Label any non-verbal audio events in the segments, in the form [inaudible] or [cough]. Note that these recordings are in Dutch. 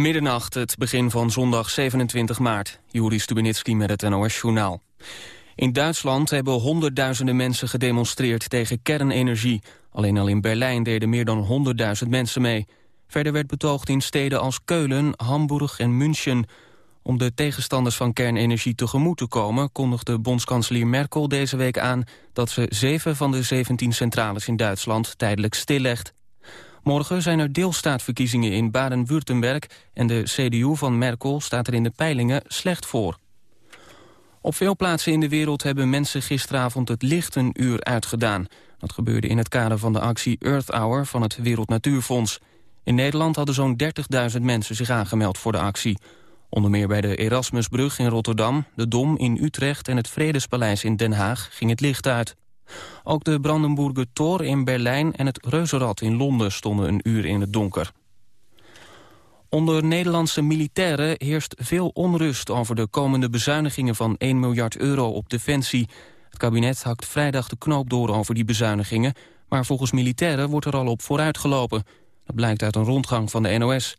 Middernacht, het begin van zondag 27 maart. Juri Stubenitski met het NOS-journaal. In Duitsland hebben honderdduizenden mensen gedemonstreerd tegen kernenergie. Alleen al in Berlijn deden meer dan 100.000 mensen mee. Verder werd betoogd in steden als Keulen, Hamburg en München. Om de tegenstanders van kernenergie tegemoet te komen... kondigde bondskanselier Merkel deze week aan... dat ze zeven van de 17 centrales in Duitsland tijdelijk stillegt. Morgen zijn er deelstaatverkiezingen in Baden-Württemberg... en de CDU van Merkel staat er in de peilingen slecht voor. Op veel plaatsen in de wereld hebben mensen gisteravond het licht een uur uitgedaan. Dat gebeurde in het kader van de actie Earth Hour van het Wereld Natuurfonds. In Nederland hadden zo'n 30.000 mensen zich aangemeld voor de actie. Onder meer bij de Erasmusbrug in Rotterdam, de Dom in Utrecht... en het Vredespaleis in Den Haag ging het licht uit. Ook de Brandenburger Tor in Berlijn en het Reuzenrad in Londen stonden een uur in het donker. Onder Nederlandse militairen heerst veel onrust over de komende bezuinigingen van 1 miljard euro op defensie. Het kabinet hakt vrijdag de knoop door over die bezuinigingen, maar volgens militairen wordt er al op vooruitgelopen. Dat blijkt uit een rondgang van de NOS.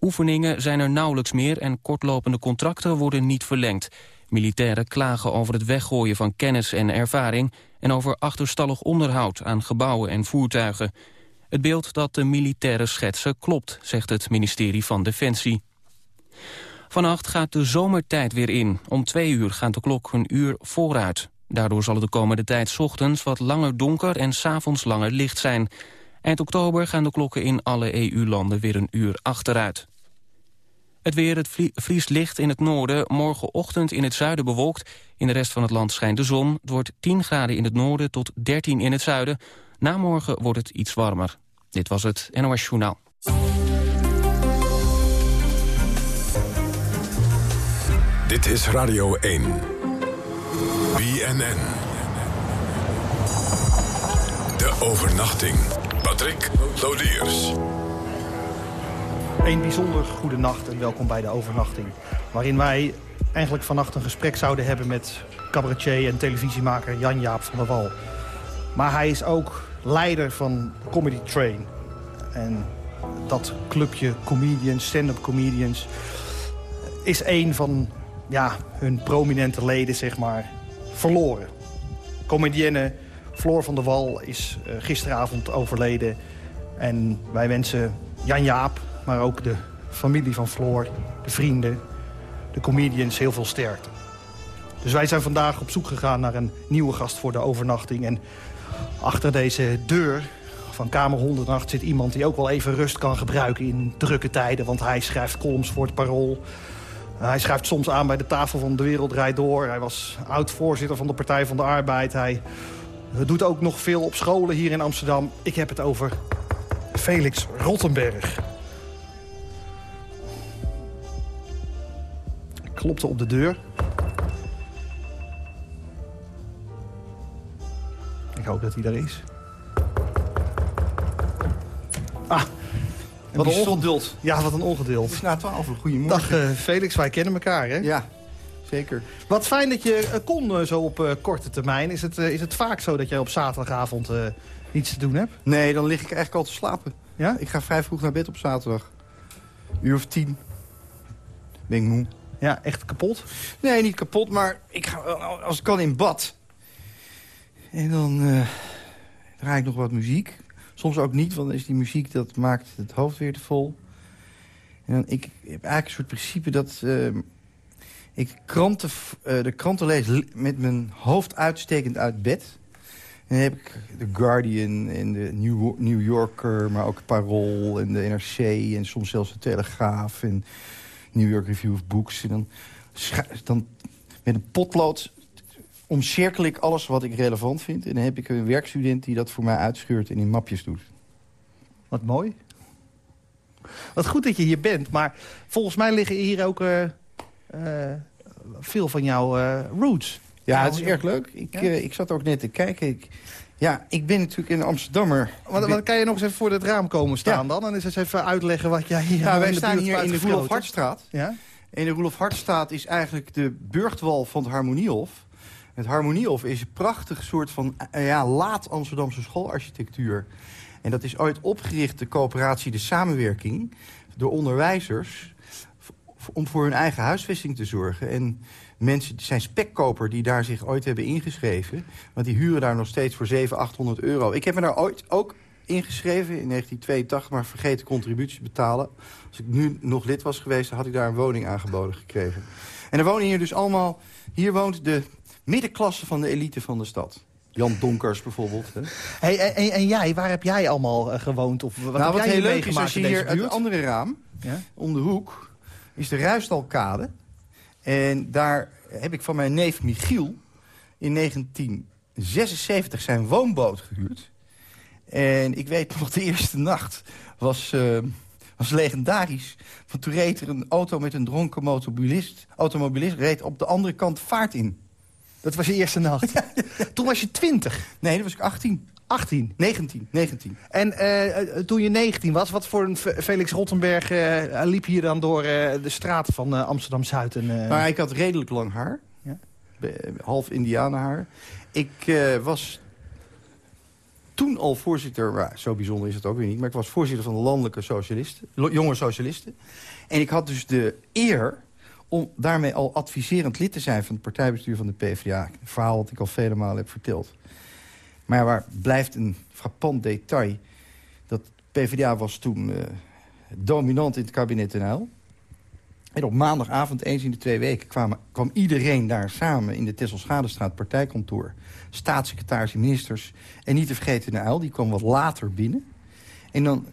Oefeningen zijn er nauwelijks meer en kortlopende contracten worden niet verlengd. Militairen klagen over het weggooien van kennis en ervaring... en over achterstallig onderhoud aan gebouwen en voertuigen. Het beeld dat de militairen schetsen klopt, zegt het ministerie van Defensie. Vannacht gaat de zomertijd weer in. Om twee uur gaat de klok een uur vooruit. Daardoor zal het de komende tijd ochtends wat langer donker en s'avonds langer licht zijn. Eind oktober gaan de klokken in alle EU-landen weer een uur achteruit. Het weer, het vriest licht in het noorden. Morgenochtend in het zuiden bewolkt. In de rest van het land schijnt de zon. Het wordt 10 graden in het noorden tot 13 in het zuiden. Na morgen wordt het iets warmer. Dit was het NOS Journaal. Dit is Radio 1. BNN. De overnachting. Patrick Lodiers. Een bijzonder goede nacht en welkom bij de overnachting. Waarin wij eigenlijk vannacht een gesprek zouden hebben met cabaretier en televisiemaker Jan-Jaap van der Wal. Maar hij is ook leider van Comedy Train. En dat clubje comedians, stand-up comedians... is een van ja, hun prominente leden, zeg maar, verloren. Comedienne Floor van der Wal is uh, gisteravond overleden. En wij wensen Jan-Jaap, maar ook de familie van Floor, de vrienden, de comedians heel veel sterkte. Dus wij zijn vandaag op zoek gegaan naar een nieuwe gast voor de overnachting. En achter deze deur van Kamer 108 zit iemand die ook wel even rust kan gebruiken in drukke tijden. Want hij schrijft columns voor het Parool. Hij schrijft soms aan bij de tafel van De Wereld Rijd Door. Hij was oud-voorzitter van de Partij van de Arbeid. Hij doet ook nog veel op scholen hier in Amsterdam. Ik heb het over Felix Rottenberg. Klopte op de deur. Ik hoop dat hij daar is. Ah, wat een ongeduld. Ja, wat een ongeduld. Het is na twaalf, goedemorgen. Dag uh, Felix, wij kennen elkaar, hè? Ja, zeker. Wat fijn dat je uh, kon uh, zo op korte termijn. Is het, is het vaak zo dat jij op zaterdagavond niets te doen hebt? Nee, dan lig ik eigenlijk al te slapen. Ja? Ik ga vrij vroeg naar bed op zaterdag. Uur of tien. Ben ik moe. Ja, echt kapot? Nee, niet kapot, maar ik ga, als ik kan in bad. En dan uh, draai ik nog wat muziek. Soms ook niet, want dan is die muziek, dat maakt het hoofd weer te vol. En ik heb eigenlijk een soort principe dat uh, ik kranten, uh, de kranten lees met mijn hoofd uitstekend uit bed. En dan heb ik The Guardian en de New, New Yorker, maar ook Parool en de NRC... en soms zelfs de Telegraaf en New York Review of Books. En dan, dan met een potlood omcirkel ik alles wat ik relevant vind. En dan heb ik een werkstudent die dat voor mij uitscheurt en in mapjes doet. Wat mooi. Wat goed dat je hier bent. Maar volgens mij liggen hier ook uh, uh, veel van jouw uh, roots. Ja, het is erg leuk. Ik, ja? ik zat ook net te kijken. Ik, ja, ik ben natuurlijk in Amsterdammer. Wat, wat kan je nog eens even voor het raam komen staan ja. dan? En eens even uitleggen wat jij hier... Ja, wij staan hier in de Roelof Hartstraat. Ja? En de Roelof Hartstraat is eigenlijk de burchtwal van het Harmoniehof. Het Harmoniehof is een prachtig soort van ja, laat Amsterdamse schoolarchitectuur. En dat is ooit opgericht, de coöperatie De Samenwerking. door onderwijzers om voor hun eigen huisvesting te zorgen. En mensen zijn spekkoper die daar zich ooit hebben ingeschreven. Want die huren daar nog steeds voor 700, 800 euro. Ik heb me daar ooit ook ingeschreven in 1982, maar vergeten contributie betalen. Als ik nu nog lid was geweest, had ik daar een woning aangeboden gekregen. En er wonen hier dus allemaal... Hier woont de middenklasse van de elite van de stad. Jan Donkers bijvoorbeeld. Hè. Hey, en, en, jij, waar heb jij allemaal uh, gewoond? Of wat nou, heb wat jij heel leuk is, als je hier uit het andere raam, ja? om de hoek, is de Ruisdalkade. En daar heb ik van mijn neef Michiel in 1976 zijn woonboot gehuurd. En ik weet nog, de eerste nacht was, uh, was legendarisch. Want toen reed er een auto met een dronken automobilist, automobilist... reed op de andere kant vaart in. Dat was je eerste nacht? [laughs] Toen was je 20? Nee, dat was ik 18. 18? 19. 19. En uh, toen je 19 was, wat voor een Felix Rottenberg uh, liep je dan door uh, de straten van Amsterdam-Zuid? En, Maar ik had redelijk lang haar. Ja? Half indianenhaar. Ik was toen al voorzitter, maar zo bijzonder is het ook weer niet... maar ik was voorzitter van de landelijke socialisten, jonge socialisten. En ik had dus de eer om daarmee al adviserend lid te zijn... van het partijbestuur van de PvdA. Een verhaal wat ik al vele malen heb verteld. Maar waar blijft een frappant detail... dat PvdA was toen uh, dominant in het kabinet Uyl. En op maandagavond, eens in de twee weken, kwam, kwam iedereen daar samen... in de Tesselschadestraat partijkantoor. Staatssecretaris en ministers. En niet te vergeten de Uyl, die kwam wat later binnen. En dan,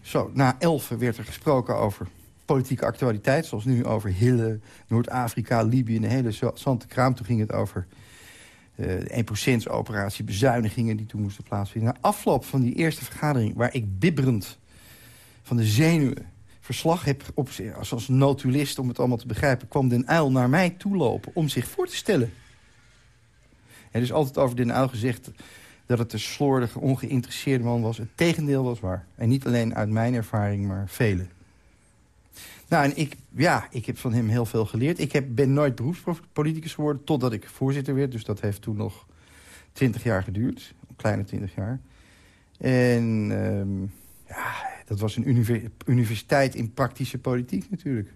zo, na elf werd er gesproken over politieke actualiteit... zoals nu over Hille, Noord-Afrika, Libië en de hele zante kraam. Toen ging het over de 1%-operatie, bezuinigingen die toen moesten plaatsvinden. Na afloop van die eerste vergadering, waar ik bibberend van de zenuwen verslag heb op, als notulist om het allemaal te begrijpen... kwam Den Uil naar mij toelopen om zich voor te stellen. Er is altijd over Den Uil gezegd dat het een slordige, ongeïnteresseerde man was. Het tegendeel was waar. En niet alleen uit mijn ervaring, maar vele. Nou, en ik, ja, ik heb van hem heel veel geleerd. Ik heb, ben nooit beroepspoliticus geworden totdat ik voorzitter werd. Dus dat heeft toen nog twintig jaar geduurd. Een kleine twintig jaar. En um, ja, dat was een universiteit in praktische politiek natuurlijk.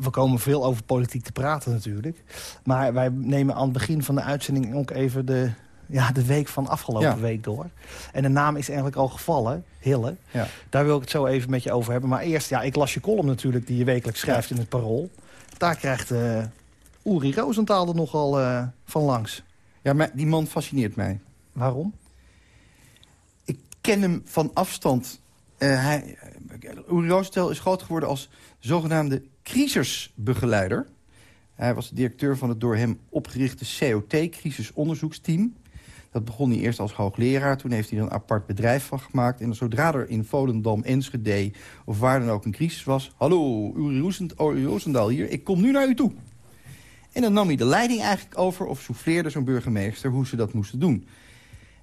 We komen veel over politiek te praten natuurlijk. Maar wij nemen aan het begin van de uitzending ook even de, ja, de week van afgelopen week door. En de naam is eigenlijk al gevallen, Hille. Ja. Daar wil ik het zo even met je over hebben. Maar eerst, ja, ik las je column natuurlijk die je wekelijks schrijft in het Parool. Daar krijgt uh, Uri Rosenthal er nogal uh, van langs. Ja, maar die man fascineert mij. Waarom? Ik ken hem van afstand. Uh, hij, Uri Rosenthal is groot geworden als zogenaamde crisisbegeleider. Hij was directeur van het door hem opgerichte COT-crisisonderzoeksteam. Dat begon hij eerst als hoogleraar. Toen heeft hij er een apart bedrijf van gemaakt. En zodra er in Volendam, Enschede of waar dan ook een crisis was... Hallo, Uri Roosendaal hier, ik kom nu naar u toe. En dan nam hij de leiding eigenlijk over of souffleerde zo'n burgemeester hoe ze dat moesten doen.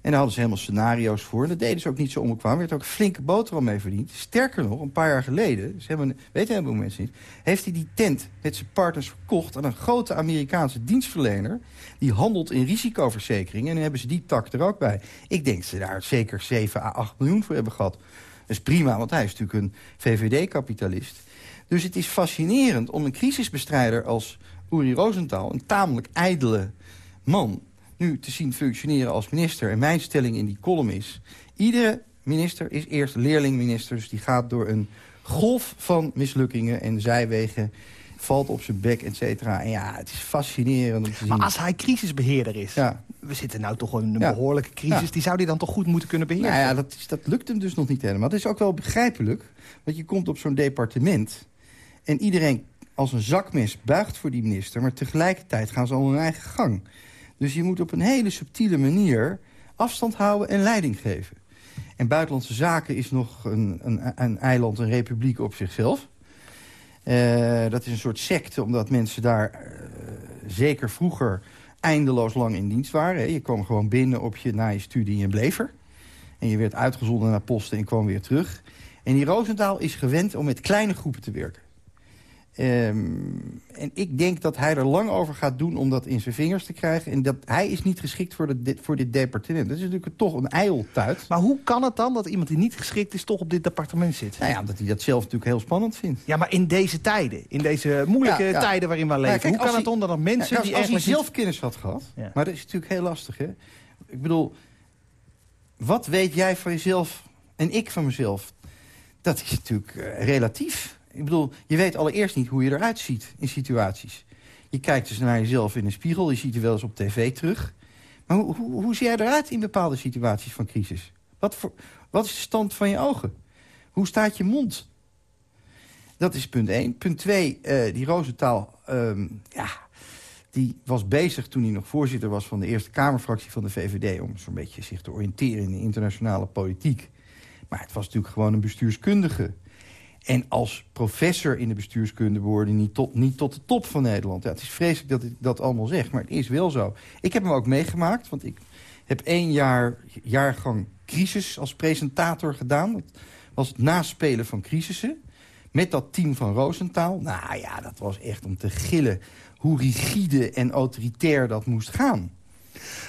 En daar hadden ze helemaal scenario's voor. En dat deden ze ook niet zo onbekwaam. Er werd ook flinke boterham mee verdiend. Sterker nog, een paar jaar geleden, ze hebben, weten helemaal mensen niet... heeft hij die tent met zijn partners verkocht aan een grote Amerikaanse dienstverlener... die handelt in risicoverzekeringen. En dan hebben ze die tak er ook bij. Ik denk dat ze daar zeker 7 à 8 miljoen voor hebben gehad. Dat is prima, want hij is natuurlijk een VVD-kapitalist. Dus het is fascinerend om een crisisbestrijder als Uri Rosenthal... een tamelijk ijdele man nu te zien functioneren als minister. En mijn stelling in die column is... iedere minister is eerst leerlingminister. Dus die gaat door een golf van mislukkingen en zijwegen valt op zijn bek, et cetera. En ja, het is fascinerend om te zien. Maar als hij crisisbeheerder is... Ja. we zitten nou toch in een behoorlijke crisis... die zou hij dan toch goed moeten kunnen beheersen? Nou ja, dat, is, dat lukt hem dus nog niet helemaal. Dat is ook wel begrijpelijk. Want je komt op zo'n departement... en iedereen als een zakmes buigt voor die minister... maar tegelijkertijd gaan ze al hun eigen gang. Dus je moet op een hele subtiele manier afstand houden en leiding geven. En buitenlandse zaken is nog een, een, een eiland, een republiek op zichzelf. Uh, dat is een soort secte, omdat mensen daar uh, zeker vroeger eindeloos lang in dienst waren. Je kwam gewoon binnen op je, na je studie en bleef er. En je werd uitgezonden naar posten en kwam weer terug. En die Roosendaal is gewend om met kleine groepen te werken. Ehm, en ik denk dat hij er lang over gaat doen om dat in zijn vingers te krijgen. En dat hij is niet geschikt voor, de, dit, voor dit departement. Dat is natuurlijk toch een ijltuit. Maar hoe kan het dan dat iemand die niet geschikt is... toch op dit departement zit? Nou ja, omdat hij dat zelf natuurlijk heel spannend vindt. Ja, maar in deze tijden, in deze moeilijke Ja, ja. tijden waarin we leven... Ja, kijk, hoe kan het dan dat mensen als, die als hij zelf kennis had gehad. Maar dat is natuurlijk heel lastig, hè. Ik bedoel, wat weet jij van jezelf en ik van mezelf? Dat is natuurlijk eh, relatief. Ik bedoel, je weet allereerst niet hoe je eruit ziet in situaties. Je kijkt dus naar jezelf in een spiegel, je ziet je wel eens op tv terug. Maar hoe, hoe, hoe zie jij eruit in bepaalde situaties van crisis? Wat, voor, wat is de stand van je ogen? Hoe staat je mond? Dat is punt één. Punt twee, eh, die Roosentaal, ehm, ja, die was bezig toen hij nog voorzitter was van de Eerste Kamerfractie van de VVD... om zo'n beetje zich te oriënteren in de internationale politiek. Maar het was natuurlijk gewoon een bestuurskundige. En als professor in de bestuurskunde hij niet tot, niet tot de top van Nederland. Ja, het is vreselijk dat ik dat allemaal zeg, maar het is wel zo. Ik heb hem ook meegemaakt, want ik heb één jaar, jaargang crisis als presentator gedaan. Dat was het naspelen van crisissen. Met dat team van Roosentaal. Nou ja, dat was echt om te gillen hoe rigide en autoritair dat moest gaan.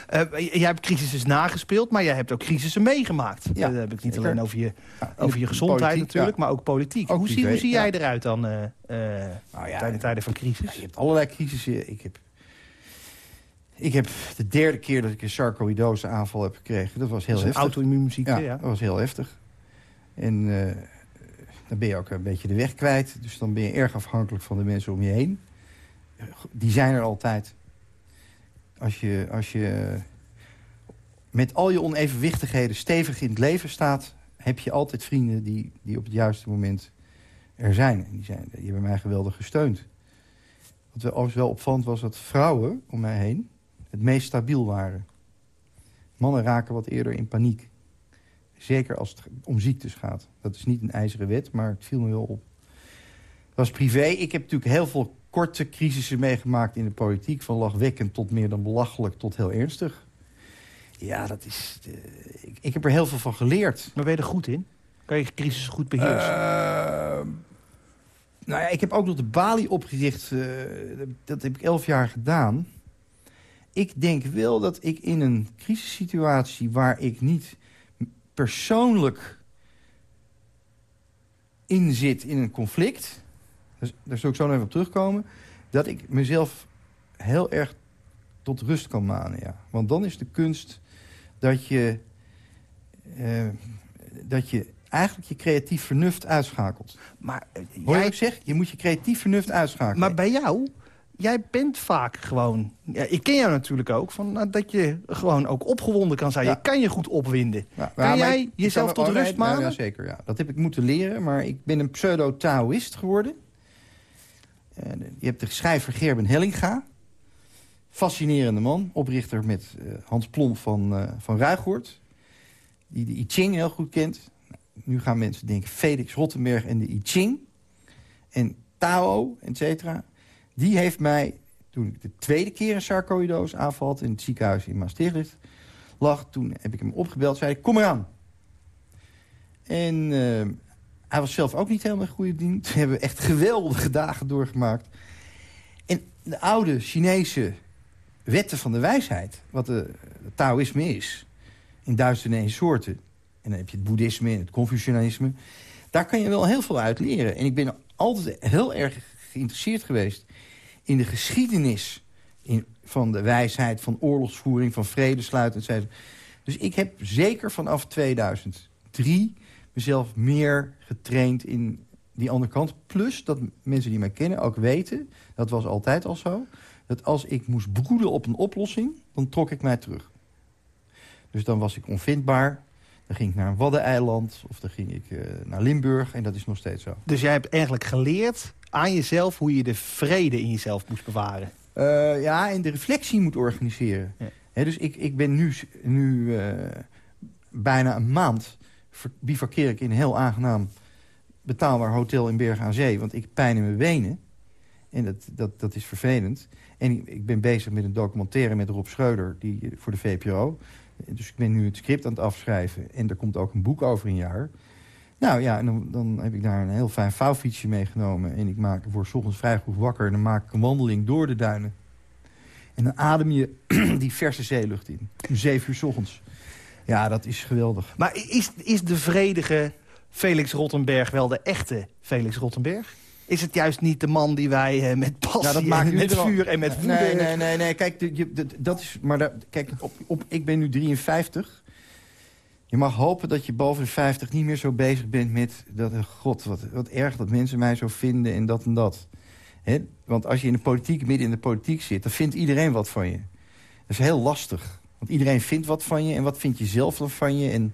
Eh, jij hebt crisissen nagespeeld, maar jij hebt ook crisissen meegemaakt. Ja, dat heb ik niet zeker. alleen over je, Ja, over je gezondheid politiek, natuurlijk, ja. maar ook politiek. Ook hoe, zie, hoe zie jij eruit dan eh eh Nou tijdens tijden van crisis? je hebt allerlei crisissen. Ik heb, ik heb de derde keer dat ik een sarcoïdose aanval heb gekregen. Dat was heel Dat heftig. auto-immuunziekte, ja, ja. dat was heel heftig. En eh, dan ben je ook een beetje de weg kwijt. Dus dan ben je erg afhankelijk van de mensen om je heen. Die zijn er altijd. Als je, als je met al je onevenwichtigheden stevig in het leven staat... heb je altijd vrienden die, die op het juiste moment er zijn. En die, zijn, die hebben mij geweldig gesteund. Wat wel, overigens wel opvallend was dat vrouwen om mij heen... het meest stabiel waren. Mannen raken wat eerder in paniek. Zeker als het om ziektes gaat. Dat is niet een ijzeren wet, maar het viel me wel op. Dat was privé. Ik heb natuurlijk heel veel korte crisissen meegemaakt in de politiek. Van lachwekkend tot meer dan belachelijk tot heel ernstig. Ja, dat is... eh, ik, ik heb er heel veel van geleerd. Maar ben je er goed in? Kan je crisis goed beheersen? Ehm, nou ja, ik heb ook nog de balie opgericht. eh, dat- dat heb ik elf jaar gedaan. Ik denk wel dat ik in een crisissituatie... waar ik niet persoonlijk in zit in een conflict... Dus, daar zal ik zo nog even op terugkomen... dat ik mezelf heel erg tot rust kan manen. Ja. Want dan is de kunst dat je... eh, dat je eigenlijk je creatief vernuft uitschakelt. maar, eh, Hoor je jij, ik zeg? Je moet je creatief vernuft uitschakelen. maar bij jou, jij bent vaak gewoon... Ja, ik ken jou natuurlijk ook, van, nou, dat je gewoon ook opgewonden kan zijn. Ja. Je kan je goed opwinden. Ja, Kan jij ik- jezelf tot rust nou, manen? Ja, zeker, ja. Dat heb ik moeten leren, maar ik ben een pseudo-Taoïst geworden. Eh, je hebt de schrijver Gerben Hellinga. Fascinerende man. Oprichter met eh, Hans Plom van, eh van. Die de I Ching heel goed kent. Nu gaan mensen denken Felix Rottenberg en de I Ching. En Tao, et cetera. Die heeft mij, toen ik de tweede keer een sarcoïdose aanval had... in het ziekenhuis in Maastricht lag... toen heb ik hem opgebeld, zei kom eraan. En hij was zelf ook niet helemaal goede dienst. We hebben echt geweldige dagen doorgemaakt. En de oude Chinese wetten van de wijsheid... wat de, het Taoïsme is, in duizend en soorten... en dan heb je het boeddhisme en het confucianisme... daar kan je wel heel veel uit leren. En ik ben altijd heel erg geïnteresseerd geweest... in de geschiedenis in, van de wijsheid, van oorlogsvoering... van vredesluiten, et cetera. Dus ik heb zeker vanaf 2003 mezelf meer getraind in die andere kant. Plus dat mensen die mij kennen ook weten, dat was altijd al zo... dat als ik moest broeden op een oplossing, dan trok ik mij terug. Dus dan was ik onvindbaar. Dan ging ik naar een waddeneiland of dan ging ik eh, naar Limburg. En dat is nog steeds zo. Dus jij hebt eigenlijk geleerd aan jezelf... hoe je de vrede in jezelf moest bewaren. Eh, ja, en de reflectie moet organiseren. Ja. Dus ik, ik ben nu, nu eh, bijna een maand... bivakkeer ik in een heel aangenaam betaalbaar hotel in Bergen aan Zee. Want ik pijn in mijn benen. En dat, dat, dat is vervelend. En ik, ik ben bezig met een documentaire met Rob Schreuder die, eh, voor de VPRO. Dus ik ben nu het script aan het afschrijven. En er komt ook een boek over een jaar. Nou ja, en dan, dan heb ik daar een heel fijn vouwfietsje meegenomen. En ik maak voor ochtends vrij goed wakker. En dan maak ik een wandeling door de duinen. En dan adem je [clears throat] die verse zeelucht in. Om zeven uur s ochtends. Ja, dat is geweldig. Maar is, is de vredige Felix Rottenberg wel de echte Felix Rottenberg? Is het juist niet de man die wij uh, met passie, ja, dat maakt en met vuur en met woede... Nee, nee, nee, nee. Kijk, de, je, dat is... Maar daar, kijk, op, op, ik ben nu 53. Je mag hopen dat je boven de 50 niet meer zo bezig bent met... Dat, eh, god, wat, wat erg dat mensen mij zo vinden en dat en dat. He? Want als je in de politiek, midden in de politiek zit... dan vindt iedereen wat van je. Dat is heel lastig. Want iedereen vindt wat van je. En wat vind je zelf dan van je? En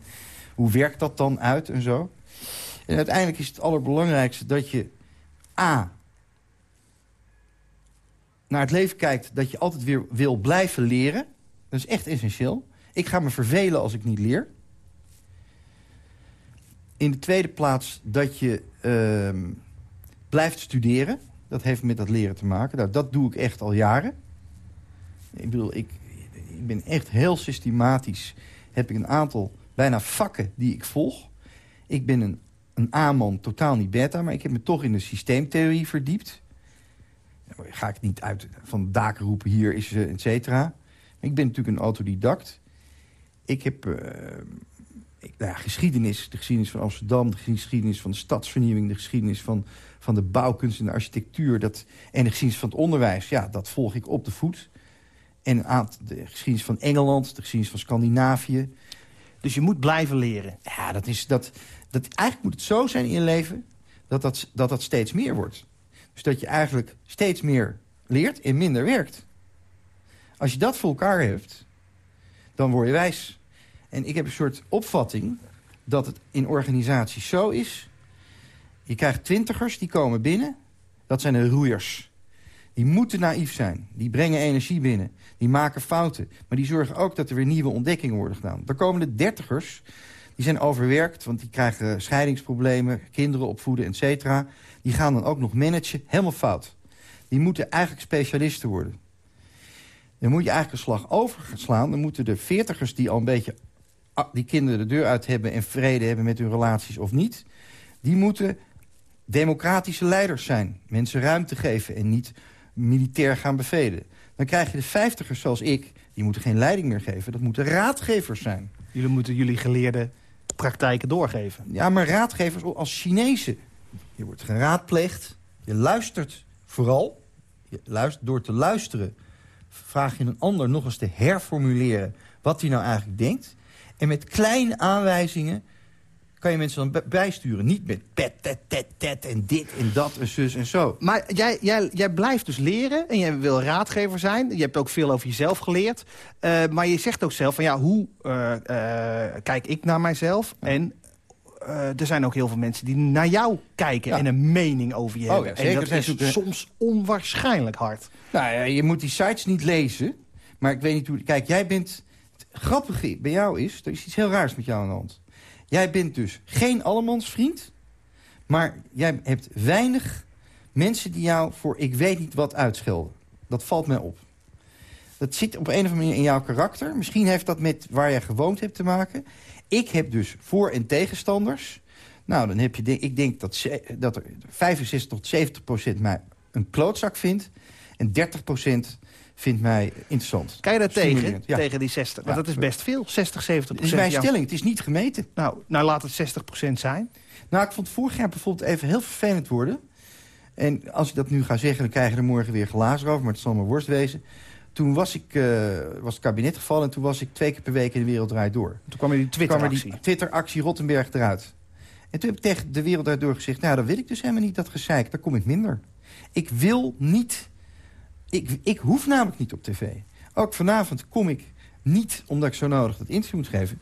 hoe werkt dat dan uit en zo? En uiteindelijk is het allerbelangrijkste dat je... A, naar het leven kijkt dat je altijd weer wil blijven leren. Dat is echt essentieel. Ik ga me vervelen als ik niet leer. In de tweede plaats dat je uh, blijft studeren. Dat heeft met dat leren te maken. Nou, dat doe ik echt al jaren. Ik bedoel, ik, ik ben echt heel systematisch. Heb ik een aantal bijna vakken die ik volg. Ik ben een, een A-man, totaal niet beta... maar ik heb me toch in de systeemtheorie verdiept. ga ik niet uit van daken roepen, hier is uh, et cetera. Ik ben natuurlijk een autodidact. Ik heb ik, nou ja, geschiedenis, de geschiedenis van Amsterdam... de geschiedenis van de stadsvernieuwing... de geschiedenis van, van de bouwkunst en de architectuur... Dat, en de geschiedenis van het onderwijs, ja, dat volg ik op de voet. En de geschiedenis van Engeland, de geschiedenis van Scandinavië. Dus je moet blijven leren. Ja, dat is, dat, dat, eigenlijk moet het zo zijn in je leven dat dat, dat dat steeds meer wordt. Dus dat je eigenlijk steeds meer leert en minder werkt. Als je dat voor elkaar hebt, dan word je wijs. En ik heb een soort opvatting dat het in organisaties zo is. Je krijgt twintigers, die komen binnen. Dat zijn de roeiers. Die moeten naïef zijn. Die brengen energie binnen. Die maken fouten. Maar die zorgen ook dat er weer nieuwe ontdekkingen worden gedaan. De dertigers. Die zijn overwerkt, want die krijgen scheidingsproblemen... kinderen opvoeden, et cetera. Die gaan dan ook nog managen. Helemaal fout. Die moeten eigenlijk specialisten worden. Dan moet je eigenlijk een slag overslaan. Dan moeten de veertigers die al een beetje die kinderen de deur uit hebben... en vrede hebben met hun relaties of niet... die moeten democratische leiders zijn. Mensen ruimte geven en niet militair gaan bevelen. Dan krijg je de vijftigers zoals ik, die moeten geen leiding meer geven. Dat moeten raadgevers zijn. Jullie moeten jullie geleerde praktijken doorgeven. Ja, maar raadgevers als Chinezen. Je wordt geraadpleegd, je luistert vooral. Je luistert, door te luisteren vraag je een ander nog eens te herformuleren... wat hij nou eigenlijk denkt. En met kleine aanwijzingen kan je mensen dan bijsturen. Niet met pet, tet, tet, tet en dit en dat en zus en zo. Maar jij, jij, jij blijft dus leren en jij wil raadgever zijn. Je hebt ook veel over jezelf geleerd. Uh, maar je zegt ook zelf van ja, hoe uh, uh, kijk ik naar mijzelf? En er zijn ook heel veel mensen die naar jou kijken en een mening over je oh, hebben. Ja, zeker, en dat is soms onwaarschijnlijk hard. Nou ja, je moet die sites niet lezen. Maar ik weet niet hoe... Kijk, jij bent... Het grappige bij jou is, er is iets heel raars met jou aan de hand. Jij bent dus geen allemansvriend, maar jij hebt weinig mensen die jou voor ik weet niet wat uitschelden. Dat valt mij op. Dat zit op een of andere manier in jouw karakter. Misschien heeft dat met waar jij gewoond hebt te maken. Ik heb dus voor- en tegenstanders. Nou, dan heb je, ik denk dat, dat er 65 tot 70 procent mij een klootzak vindt. En 30 procent vindt mij interessant. Kan je daar tegen, tegen die 60? Want dat is best veel, 60, 70 procent. Het is mijn stelling, het is niet gemeten. Nou, nou laat het 60 procent zijn. Nou, ik vond vorig jaar bijvoorbeeld even heel vervelend worden. En als ik dat nu ga zeggen, dan krijg je er morgen weer glazen over. Maar het zal mijn worst wezen. Toen was, ik, uh, was het kabinet gevallen en toen was ik twee keer per week in de Wereld Draait Door. Toen kwam er die Twitter-actie. Twitter-actie Rottenberg eruit. En toen heb ik tegen de Wereld Draait Door gezegd... nou, dat wil ik dus helemaal niet, dat gezeik. Daar kom ik minder. Ik wil niet ik, ik hoef namelijk niet op tv. Ook vanavond kom ik niet omdat ik zo nodig dat interview moet geven.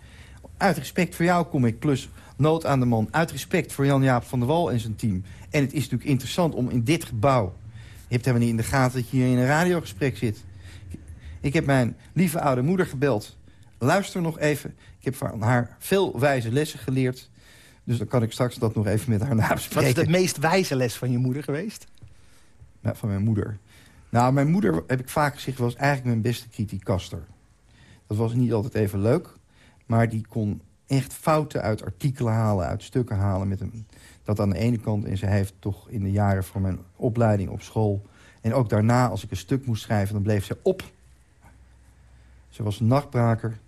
Uit respect voor jou kom ik, plus nood aan de man. Uit respect voor Jan-Jaap van der Wal en zijn team. En het is natuurlijk interessant om in dit gebouw... Je hebt helemaal niet in de gaten dat je hier in een radiogesprek zit. Ik heb mijn lieve oude moeder gebeld. Luister nog even. Ik heb van haar veel wijze lessen geleerd. Dus dan kan ik straks dat nog even met haar nabespreken. Wat is de meest wijze les van je moeder geweest? Ja, van mijn moeder. Nou, mijn moeder, heb ik vaak gezegd, was eigenlijk mijn beste kritiekaster. Dat was niet altijd even leuk, maar die kon echt fouten uit artikelen halen, uit stukken halen. Met hem. Dat aan de ene kant. En ze heeft toch in de jaren van mijn opleiding op school... en ook daarna, als ik een stuk moest schrijven, dan bleef ze op. Ze was een nachtbraker.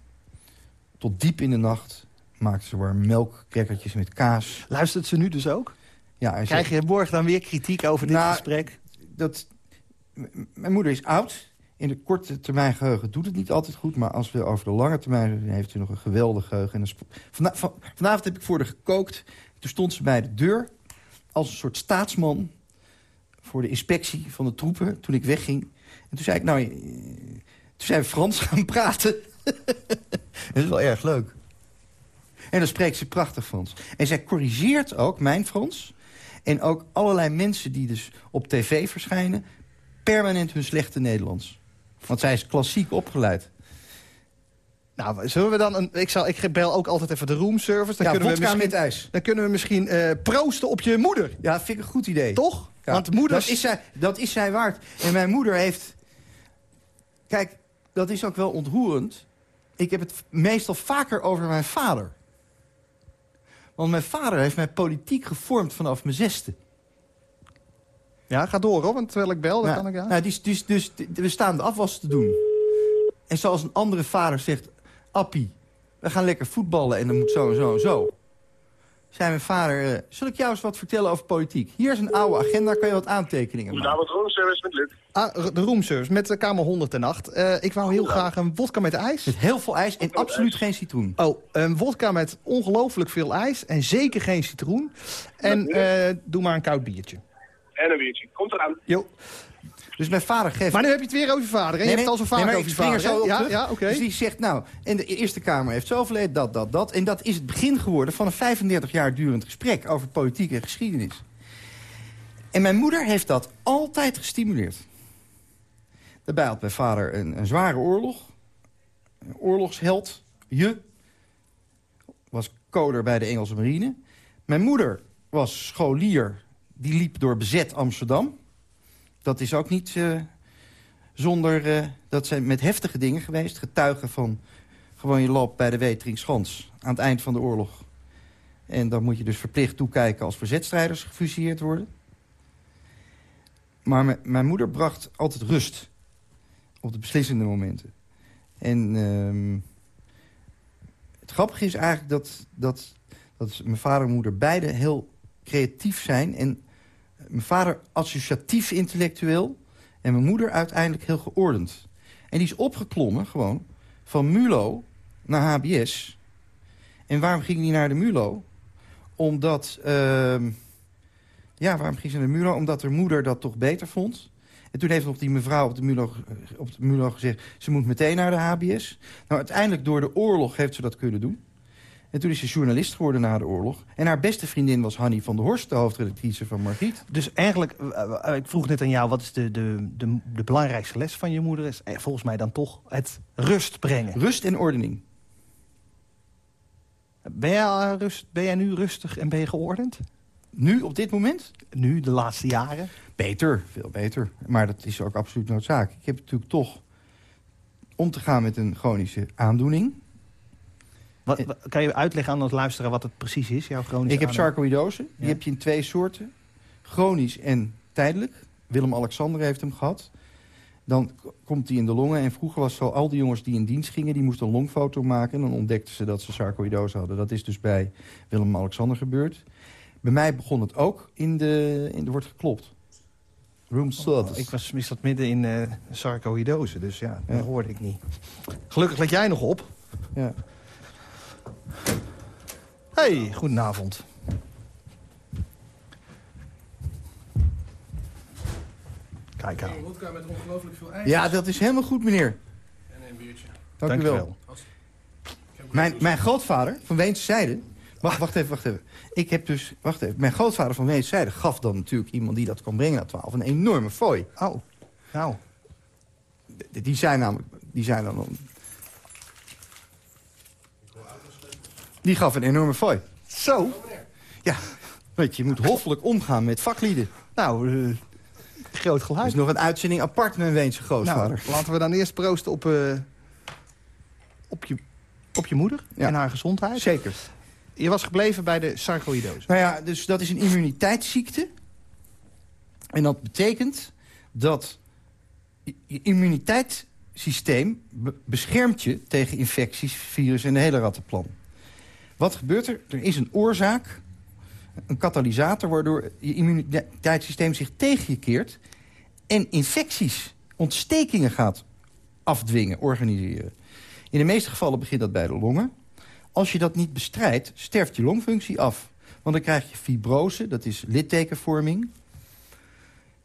Tot diep in de nacht maakte ze warm melkkrekkertjes met kaas. Luistert ze nu dus ook? Ja, ze- Krijg je morgen dan weer kritiek over dit Nou, gesprek? dat, mijn moeder is oud. In de korte termijn geheugen doet het niet altijd goed. Maar als we over de lange termijn heeft ze nog een geweldig geheugen. En een vanavond heb ik voor haar gekookt. Toen stond ze bij de deur als een soort staatsman... voor de inspectie van de troepen toen ik wegging. En toen zei ik, nou... eh, Toen zijn we Frans [laughs] gaan praten. [laughs] dat is wel erg leuk. En dan spreekt ze prachtig Frans. En zij corrigeert ook mijn Frans... En ook allerlei mensen die dus op tv verschijnen... permanent hun slechte Nederlands. Want zij is klassiek opgeleid. Nou, zullen we dan... Een, ik, zal, ik bel ook altijd even de roomservice. Dan, ja, kunnen we misschien, met ijs. dan kunnen we misschien eh, proosten op je moeder. Ja, vind ik een goed idee. Toch? Ja, Want moeders... Dat is, zij, dat is zij waard. En mijn moeder heeft... Kijk, dat is ook wel ontroerend. Ik heb het meestal vaker over mijn vader. Want mijn vader heeft mij politiek gevormd vanaf mijn zesde. Ja, ga door hoor, want terwijl ik bel, dan Nou, kan ik... Ja. nou, dus, dus, dus we staan de afwas te doen. En zoals een andere vader zegt... Appie, we gaan lekker voetballen en dan moet zo en zo en zo. Zei mijn vader, eh, zal ik jou eens wat vertellen over politiek? Hier is een oude agenda, kan je wat aantekeningen maken. Goedenavond, roomservice met Luc. Ah, de roomservice met de kamer 108. Eh, ik wou heel graag een wodka met ijs. Met heel veel ijs en absoluut geen citroen. Oh, een wodka met ongelooflijk veel ijs en zeker geen citroen. En eh, doe maar een koud biertje. En een biertje. Komt eraan. Jo. Dus mijn vader geeft... Maar nu heb je het weer over je vader, hè? Je hebt het al zo vaak nee, maar over je er vader, zo Ja, ja, oké. Dus die zegt, nou, en de Eerste Kamer heeft zoveel, dat, dat, dat. En dat is het begin geworden van een 35 jaar durend gesprek... over politiek en geschiedenis. En mijn moeder heeft dat altijd gestimuleerd. Daarbij had mijn vader een, een zware oorlog. Een oorlogsheld. Je. Was coder bij de Engelse marine. Mijn moeder was scholier. Die liep door bezet Amsterdam. Dat is ook niet eh, zonder... eh, dat zijn met heftige dingen geweest. Getuigen van gewoon je loop bij de Weteringschans. Aan het eind van de oorlog. En dan moet je dus verplicht toekijken als verzetstrijders gefusilleerd worden. Maar mijn moeder bracht altijd rust. Op de beslissende momenten. En ehm, het grappige is eigenlijk dat, dat, dat mijn vader en moeder beide heel creatief zijn. En mijn vader associatief intellectueel. En mijn moeder uiteindelijk heel geordend. En die is opgeklommen gewoon van MULO naar HBS. En waarom ging die naar de MULO? Omdat... ehm, ja, waarom ging ze naar de MULO? Omdat haar moeder dat toch beter vond. En toen heeft nog die mevrouw op de, MULO, op de MULO gezegd... ze moet meteen naar de HBS. Nou, uiteindelijk door de oorlog heeft ze dat kunnen doen. En toen is ze journalist geworden na de oorlog. En haar beste vriendin was Hanny van der Horst, de hoofdredactrice van Margriet. Dus eigenlijk, eh, eh, ik vroeg net aan jou, wat is de, de, de, de belangrijkste les van je moeder? Is eh, volgens mij dan toch het rust brengen. Rust en ordening. Ben jij, rust, ben jij nu rustig en ben je geordend? Nu, op dit moment, Nu, de laatste jaren? Beter, veel beter. Maar dat is ook absoluut noodzakelijk. Ik heb natuurlijk toch om te gaan met een chronische aandoening. Wat, wat- kan je uitleggen aan ons luisteren wat het precies is, jouw chronische Ik heb sarcoïdose. Die heb je in twee soorten. Chronisch en tijdelijk. Willem-Alexander heeft hem gehad. Dan komt hij in de longen. En vroeger was zo, al die jongens die in dienst gingen... die moesten een longfoto maken. En dan ontdekten ze dat ze sarcoïdose hadden. Dat is dus bij Willem-Alexander gebeurd. Bij mij begon het ook in de... In, er wordt geklopt. Room service. Oh, Ik was mis dat midden in eh sarcoïdose, dus ja, dat Ja. hoorde ik niet. Gelukkig let jij nog op. Ja. Hey, goedenavond. Kijk aan. Wodka met ongelooflijk veel ijs. ja, dat is helemaal goed, meneer. En een biertje. Dank, u wel. Dankjewel. Ik heb Mijn, mijn grootvader van Weense zijde... Wacht, wacht even, wacht even. Ik heb dus... Wacht even. Mijn grootvader van Weense zijde gaf dan natuurlijk iemand die dat kon brengen naar 12... een enorme fooi. Oh, nou. Die zijn namelijk... Die zijn dan... Die gaf een enorme fooi. Zo. Ja, weet je, je moet hoffelijk omgaan met vaklieden. Nou, eh, groot geluid. is nog een uitzending apart met een Weense grootvader. Nou, laten we dan eerst proosten op, eh, op je op je moeder Ja. en haar gezondheid. Zeker. Je was gebleven bij de sarcoïdose. Nou ja, dus dat is een immuniteitsziekte. En dat betekent dat je- immuniteitssysteem be- beschermt je tegen infecties, virus en de hele rattenplan. Wat gebeurt er? Er is een oorzaak, een katalysator... waardoor je immuniteitssysteem zich tegen je keert... en infecties, ontstekingen gaat afdwingen, organiseren. In de meeste gevallen begint dat bij de longen. Als je dat niet bestrijdt, sterft je longfunctie af. Want dan krijg je fibrose, dat is littekenvorming.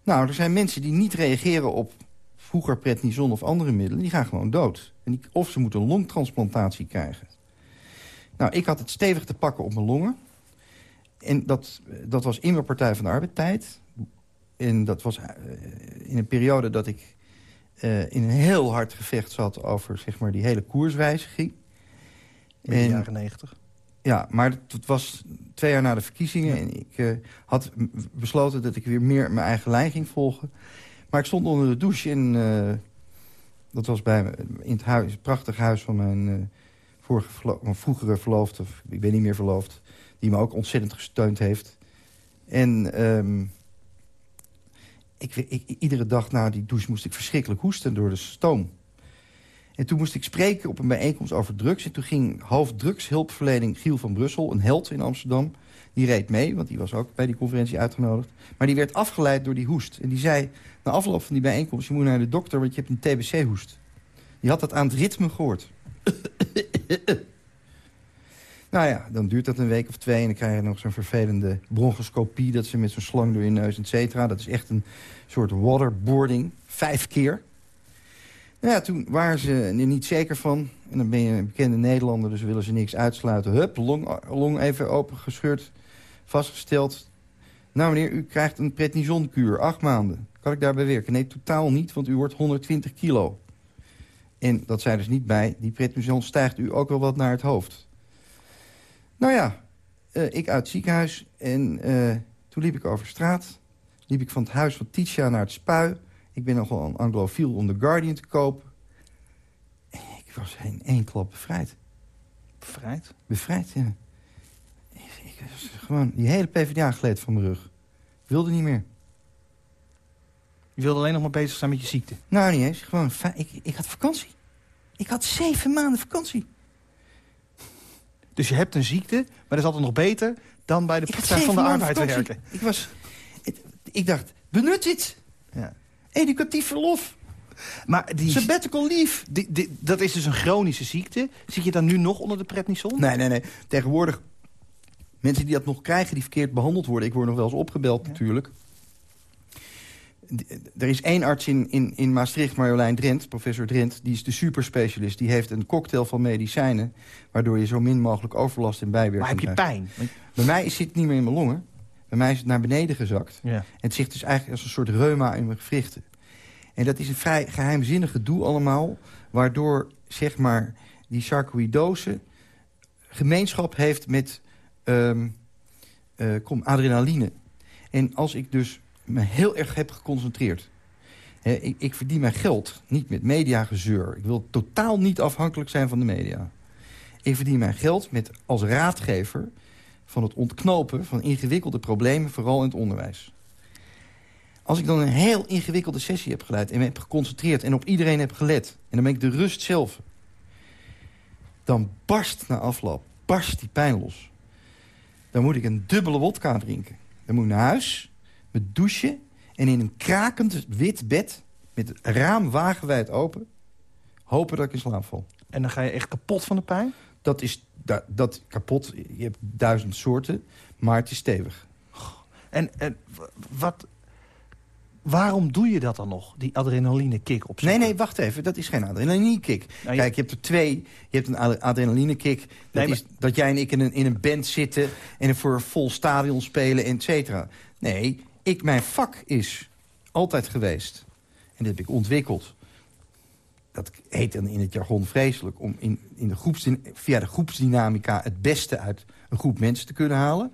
Nou, er zijn mensen die niet reageren op vroeger prednison of andere middelen. Die gaan gewoon dood. En of ze moeten een longtransplantatie krijgen. Nou, ik had het stevig te pakken op mijn longen. En dat, dat was in mijn Partij van de Arbeid-tijd. En dat was eh, in een periode dat ik eh, in een heel hard gevecht zat... over zeg maar, die hele koerswijziging. In de En- jaren negentig. ja, maar het was twee jaar na de verkiezingen... en ik eh, had besloten dat ik weer meer mijn eigen lijn ging volgen. Maar ik stond onder de douche eh, dat was bij me in het, huis, het prachtig huis van mijn, vorige mijn vroegere verloofde... of ik ben niet meer verloofd... die me ook ontzettend gesteund heeft. En ehm, ik, ik, iedere dag na die douche moest ik verschrikkelijk hoesten door de stoom. En toen moest ik spreken op een bijeenkomst over drugs. En toen ging hoofddrugshulpverlening Giel van Brussel, een held in Amsterdam... die reed mee, want die was ook bij die conferentie uitgenodigd. Maar die werd afgeleid door die hoest. En die zei, na afloop van die bijeenkomst... je moet naar de dokter, want je hebt een TBC-hoest. Die had dat aan het ritme gehoord. [laughs] nou ja, dan duurt dat een week of twee... en dan krijg je nog zo'n vervelende bronchoscopie... dat ze met zo'n slang door je neus, et cetera. Dat is echt een soort waterboarding, vijf keer... Nou ja, toen waren ze er niet zeker van. En dan ben je een bekende Nederlander, dus willen ze niks uitsluiten. Hup, long, long even opengescheurd, vastgesteld. Nou meneer, u krijgt een prednisonkuur, acht maanden. Kan ik daarbij werken? Nee, totaal niet, want u wordt 120 kilo. En dat zei dus niet bij, die prednison stijgt u ook wel wat naar het hoofd. Nou ja, eh, ik uit het ziekenhuis en eh, toen liep ik over straat. Liep ik van het huis van Titia naar het spui. Ik ben nogal een anglofiel om The Guardian te kopen. En ik was in één klap bevrijd. Bevrijd. Bevrijd, ja. Ik, ik was gewoon, die hele PvdA gleed van mijn rug. Ik wilde niet meer. Je wilde alleen nog maar bezig zijn met je ziekte. Nou, niet eens. Gewoon, ik, ik had vakantie. Ik had zeven maanden vakantie. Dus je hebt een ziekte, maar dat is altijd nog beter... dan bij de Partij van de Arbeid vakantie. werken. Ik was... ik dacht, benut dit. Ja. Educatief verlof. Maar die, Sabbatical die, die- dat is dus een chronische ziekte. Zit je dan nu nog onder de prednison? Nee, nee, nee. Tegenwoordig, mensen die dat nog krijgen, die verkeerd behandeld worden. Ik word nog wel eens opgebeld natuurlijk. Er is één arts in, in, in Maastricht, Marjolein Drent, professor Drent... die is de superspecialist. Die heeft een cocktail van medicijnen... waardoor je zo min mogelijk overlast en bijwerking Maar heb je pijn? Bij mij zit het niet meer in mijn longen. Bij mij is het naar beneden gezakt. Ja. En het zit dus eigenlijk als een soort reuma in mijn gewrichten. En dat is een vrij geheimzinnig gedoe allemaal... waardoor, zeg maar, die sarcoïdose gemeenschap heeft met ehm, eh, kom, adrenaline. En als ik dus me heel erg heb geconcentreerd... Ik, ik verdien mijn geld niet met mediagezeur. Ik wil totaal niet afhankelijk zijn van de media. Ik verdien mijn geld met als raadgever van het ontknopen van ingewikkelde problemen, vooral in het onderwijs. Als ik dan een heel ingewikkelde sessie heb geleid... en me heb geconcentreerd en op iedereen heb gelet... en dan ben ik de rust zelf... dan barst na afloop, barst die pijn los. Dan moet ik een dubbele wodka drinken. Dan moet ik naar huis, me douchen... en in een krakend wit bed met het raam wagenwijd open... hopen dat ik in slaap val. En dan ga je echt kapot van de pijn? Dat is dat, dat kapot. Je hebt duizend soorten, maar het is stevig. En, en wat, waarom doe je dat dan nog? Die adrenaline kick op Nee, nee, wacht even. Dat is geen adrenaline-kick. Nou, je- Kijk, je hebt er twee. Je hebt een ad- adrenaline-kick. Dat Nee, maar- is dat jij en ik in een, in een band zitten... en voor een vol stadion spelen, et cetera. Nee, ik, mijn vak is altijd geweest. En dat heb ik ontwikkeld. Dat heet dan in het jargon vreselijk... om in, in de via de groepsdynamica het beste uit een groep mensen te kunnen halen.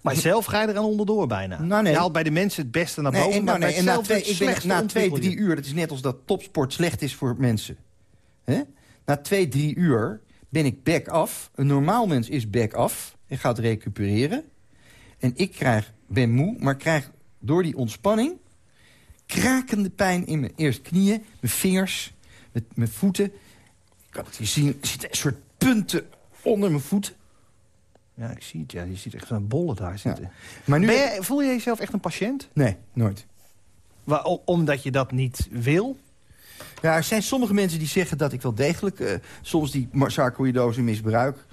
Maar zelf ga je er aan onderdoor bijna. Nou, nee. Je haalt bij de mensen het beste naar Nee, boven, en, maar nou, nee, bij en na twee, ik ben, na twee, drie uur, dat is net als dat topsport slecht is voor mensen. Hè? Na twee, drie uur ben ik back af. Een normaal mens is back af en gaat recupereren. En ik krijg, ben moe, maar krijg door die ontspanning... krakende pijn in mijn eerst knieën, mijn vingers, met mijn voeten. Ik kan het hier zien, er zitten een soort punten onder mijn voeten. Ja, ik zie het. Ja. Je ziet echt zo'n bollen daar zitten. Maar nu... Voel je jezelf echt een patiënt? Nee, nooit. Waar, omdat je dat niet wil? Ja, er zijn sommige mensen die zeggen dat ik wel degelijk... eh, soms die sarcoïdose misbruik.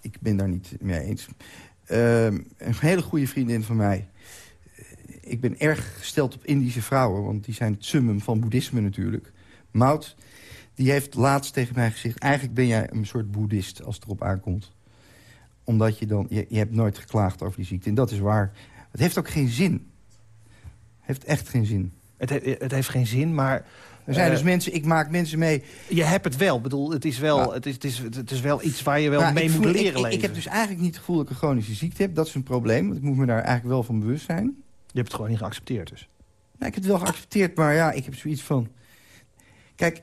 Ik ben daar niet mee eens. Ehm, een hele goede vriendin van mij. Ik ben erg gesteld op Indische vrouwen... want die zijn het summum van boeddhisme natuurlijk. Maud, die heeft laatst tegen mij gezegd... eigenlijk ben jij een soort boeddhist als het erop aankomt. Omdat je dan... Je, je hebt nooit geklaagd over die ziekte. En dat is waar. Het heeft ook geen zin. heeft echt geen zin. Het, he- het heeft geen zin, maar Er zijn Eh, dus mensen... Ik maak mensen mee... je hebt het wel. Ik bedoel, het is wel, Ja. het is, het is, het is wel iets waar je wel Nou, mee moet voel- leren ik, leven. ik heb dus eigenlijk niet het gevoel dat ik een chronische ziekte heb. Dat is een probleem, want ik moet me daar eigenlijk wel van bewust zijn. Je hebt het gewoon niet geaccepteerd dus. Nou, ik heb het wel geaccepteerd, maar ja, ik heb zoiets van... Kijk,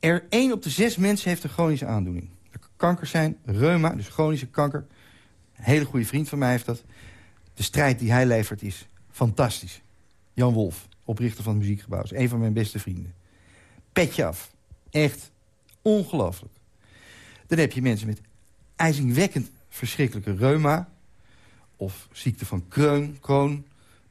er één op de zes mensen heeft een chronische aandoening. Dat kan kanker zijn, reuma, dus chronische kanker. Een hele goede vriend van mij heeft dat. De strijd die hij levert is fantastisch. Jan Wolf, oprichter van het Muziekgebouw, is een van mijn beste vrienden. Petje af. Echt ongelooflijk. Dan heb je mensen met ijzingwekkend verschrikkelijke reuma... of ziekte van Kreun, Crohn,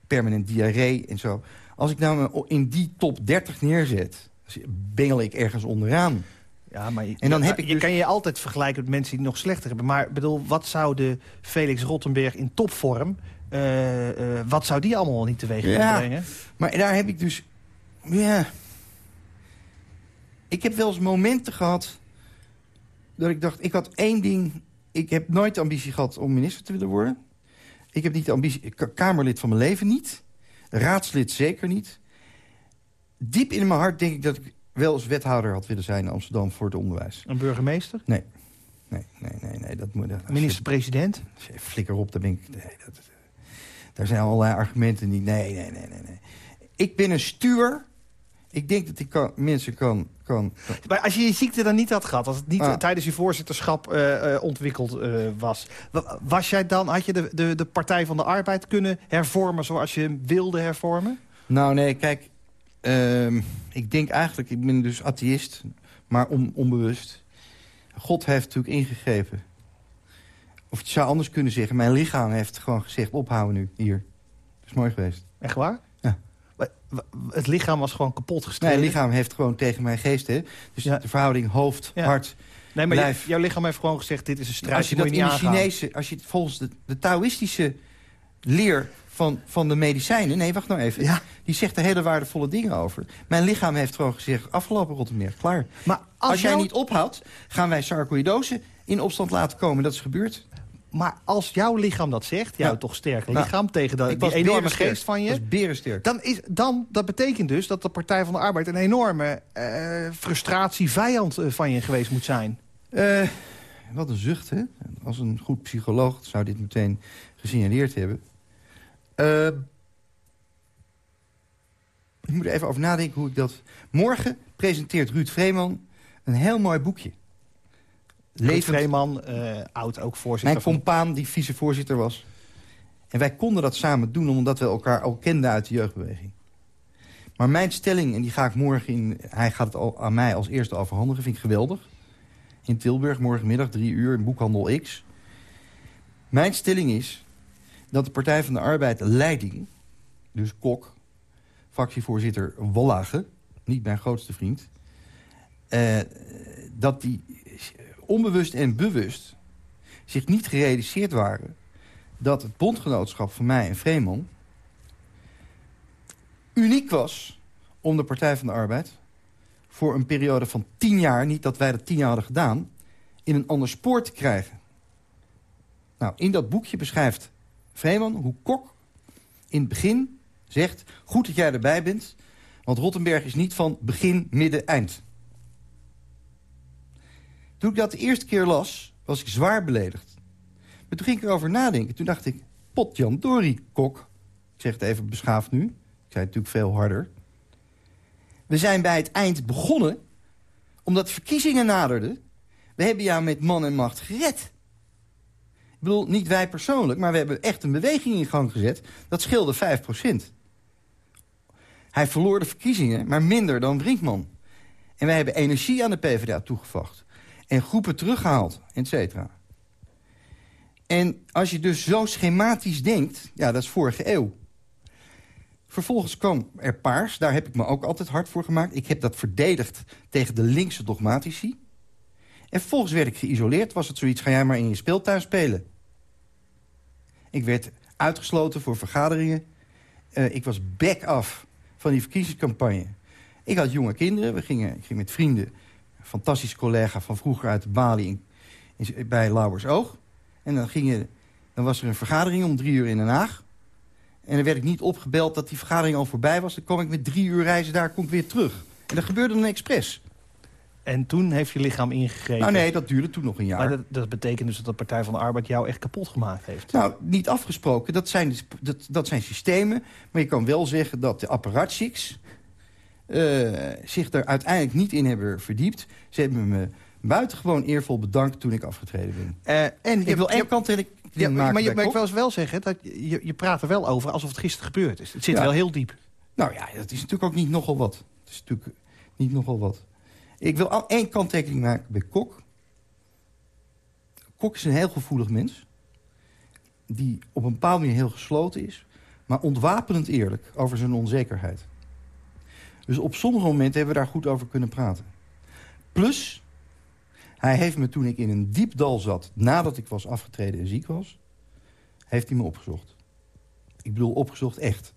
permanent diarree en zo. Als ik nou me in die top 30 neerzet, bengel ik ergens onderaan. Ja, maar je, En dan heb ik je dus- kan je altijd vergelijken met mensen die nog slechter hebben. Maar bedoel, wat zou de Felix Rottenberg in topvorm... eh, eh, wat zou die allemaal niet teweeg kunnen Ja. brengen? Maar daar heb ik dus... Ja... Ik heb wel eens momenten gehad... dat ik dacht, ik had één ding... Ik heb nooit de ambitie gehad om minister te willen worden. Ik heb niet de ambitie... ka- Kamerlid van mijn leven niet. Raadslid zeker niet. Diep in mijn hart denk ik dat ik wel eens wethouder had willen zijn in Amsterdam voor het onderwijs. Een burgemeester? Nee, nee, nee, nee. nee dat moet, Minister-president? Flikker op, daar ben ik... Nee, dat, daar zijn allerlei argumenten niet. Nee, nee, nee, nee, nee. Ik ben een stuur. Ik denk dat ik kan, mensen kan... kan, kan- Maar als je je ziekte dan niet had gehad, als het niet Ah. tijdens je voorzitterschap eh, eh, ontwikkeld eh, was, wa- was jij dan, had je de, de, de Partij van de Arbeid kunnen hervormen zoals je hem wilde hervormen? Nou, nee, kijk. ehm, ik denk eigenlijk... Ik ben dus atheïst, maar on, onbewust. God heeft natuurlijk ingegrepen. Of je zou anders kunnen zeggen... Mijn lichaam heeft gewoon gezegd... Ophouden nu, hier. Dat is mooi geweest. Echt waar? Ja. Wa- Het lichaam was gewoon kapot Nee, gestreden. het lichaam heeft gewoon tegen mijn geest, hè. Dus Ja. de verhouding hoofd, Ja. hart, Nee, maar lijf. jouw lichaam heeft gewoon gezegd, dit is een strijd, als je dat in de. Chinese, als je het volgens de, de Taoïstische leer van, van de medicijnen... Nee, wacht nou even. Ja. Die zegt er hele waardevolle dingen over. Mijn lichaam heeft gewoon gezegd, afgelopen Rottermeer, klaar. Maar als, Als, jij niet ophoudt, gaan wij sarcoïdose in opstand laten komen. Dat is gebeurd. Maar als jouw licham dat zegt, jouw Ja. toch sterke Ja. lichaam... tegen de, Ik die enorme geest van Dat je... is berensterk. Dan is, dan, dat betekent dus dat de Partij van de Arbeid... een enorme eh, frustratie, vijand eh, van je geweest moet zijn. Eh, wat een zucht, hè? Als een goed psycholoog zou dit meteen gesignaleerd hebben. Ik moet er even over nadenken hoe ik dat... Morgen presenteert Ruud Vreeman een heel mooi boekje. Levend, Vreeman, eh, oud ook voorzitter mijn compaan die vicevoorzitter was. En wij konden dat samen doen omdat we elkaar al kenden uit de jeugdbeweging. Maar mijn stelling, en die ga ik morgen in... Hij gaat het al aan mij als eerste overhandigen, vind ik geweldig. In Tilburg, morgenmiddag, drie uur, in Boekhandel X. Mijn stelling is dat de Partij van de Arbeid leiding... dus Kok, fractievoorzitter Wallage, niet mijn grootste vriend... eh, dat die onbewust en bewust zich niet gerealiseerd waren... dat het bondgenootschap van mij en Vreeman... uniek was om de Partij van de Arbeid... voor een periode van tien jaar, niet dat wij dat tien jaar hadden gedaan... in een ander spoor te krijgen. Nou, in dat boekje beschrijft Vreeman hoe Kok in het begin zegt... goed dat jij erbij bent, want Rottenberg is niet van begin, midden, eind. Toen ik dat de eerste keer las, was ik zwaar beledigd. Maar toen ging ik erover nadenken. Toen dacht ik, potjan Dori, Kok. Ik zeg het even beschaafd nu. Ik zei het natuurlijk veel harder. We zijn bij het eind begonnen... omdat verkiezingen naderden... We hebben jou met man en macht gered. Ik bedoel, niet wij persoonlijk, maar we hebben echt een beweging in gang gezet. Dat scheelde 5% Hij verloor de verkiezingen, maar minder dan Brinkman. En wij hebben energie aan de PvdA toegevoegd. En groepen teruggehaald, et cetera. En als je dus zo schematisch denkt, ja, dat is vorige eeuw. Vervolgens kwam er paars, daar heb ik me ook altijd hard voor gemaakt. Ik heb dat verdedigd tegen de linkse dogmatici. En vervolgens werd ik geïsoleerd. Was het zoiets, ga jij maar in je speeltuin spelen. Ik werd uitgesloten voor vergaderingen. Uh, ik was back af van die verkiezingscampagne. Ik had jonge kinderen. We gingen, ik ging met vrienden, fantastische collega van vroeger uit Bali... In, bij Lauwersoog. En dan, ging dan was er een vergadering om drie uur in Den Haag. En dan werd ik niet opgebeld dat die vergadering al voorbij was. Dan kwam ik met drie uur reizen daar, kom ik weer terug. En dat gebeurde dan expres. En toen heeft je lichaam ingegrepen? Nou nee, dat duurde toen nog een jaar. Maar dat, dat betekent dus dat de Partij van de Arbeid jou echt kapot gemaakt heeft? Nou, niet afgesproken. Dat zijn, dat, dat zijn systemen. Maar je kan wel zeggen dat de apparatchiks... Uh, zich er uiteindelijk niet in hebben verdiept. Ze hebben me buitengewoon eervol bedankt toen ik afgetreden ben. Uh, en ik wil één kant ja, maar, je, maar ik wil eens wel zeggen, dat je, je praat er wel over alsof het gisteren gebeurd is. Het zit wel heel diep. Nou ja, dat is natuurlijk ook niet nogal wat. Het is natuurlijk niet nogal wat. Ik wil al één kanttekening maken bij Kok. Kok is een heel gevoelig mens. Die op een bepaalde manier heel gesloten is. Maar ontwapenend eerlijk over zijn onzekerheid. Dus op sommige momenten hebben we daar goed over kunnen praten. Plus, hij heeft me toen ik in een diep dal zat... nadat ik was afgetreden en ziek was... heeft hij me opgezocht. Ik bedoel, opgezocht echt.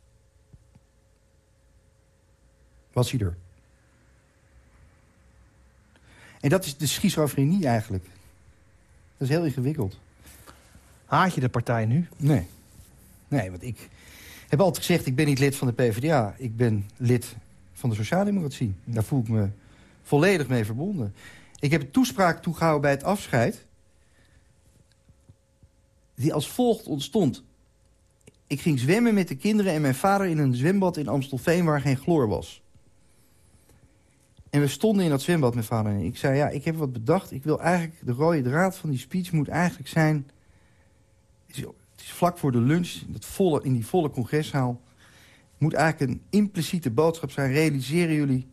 Was hij er. En dat is de schizofrenie eigenlijk. Dat is heel ingewikkeld. Haat je de partij nu? Nee. Nee, want ik heb altijd gezegd... ik ben niet lid van de PvdA. Ik ben lid van de Sociaaldemocratie. Daar voel ik me volledig mee verbonden. Ik heb een toespraak toegehouden bij het afscheid... die als volgt ontstond. Ik ging zwemmen met de kinderen en mijn vader in een zwembad in Amstelveen... waar geen chloor was. En we stonden in dat zwembad, mijn vader en ik. Zei, ja, ik heb wat bedacht. Ik wil eigenlijk, de rode draad van die speech moet eigenlijk zijn... Het is, het is vlak voor de lunch, in, dat volle, in die volle congreszaal... moet eigenlijk een impliciete boodschap zijn. Realiseren jullie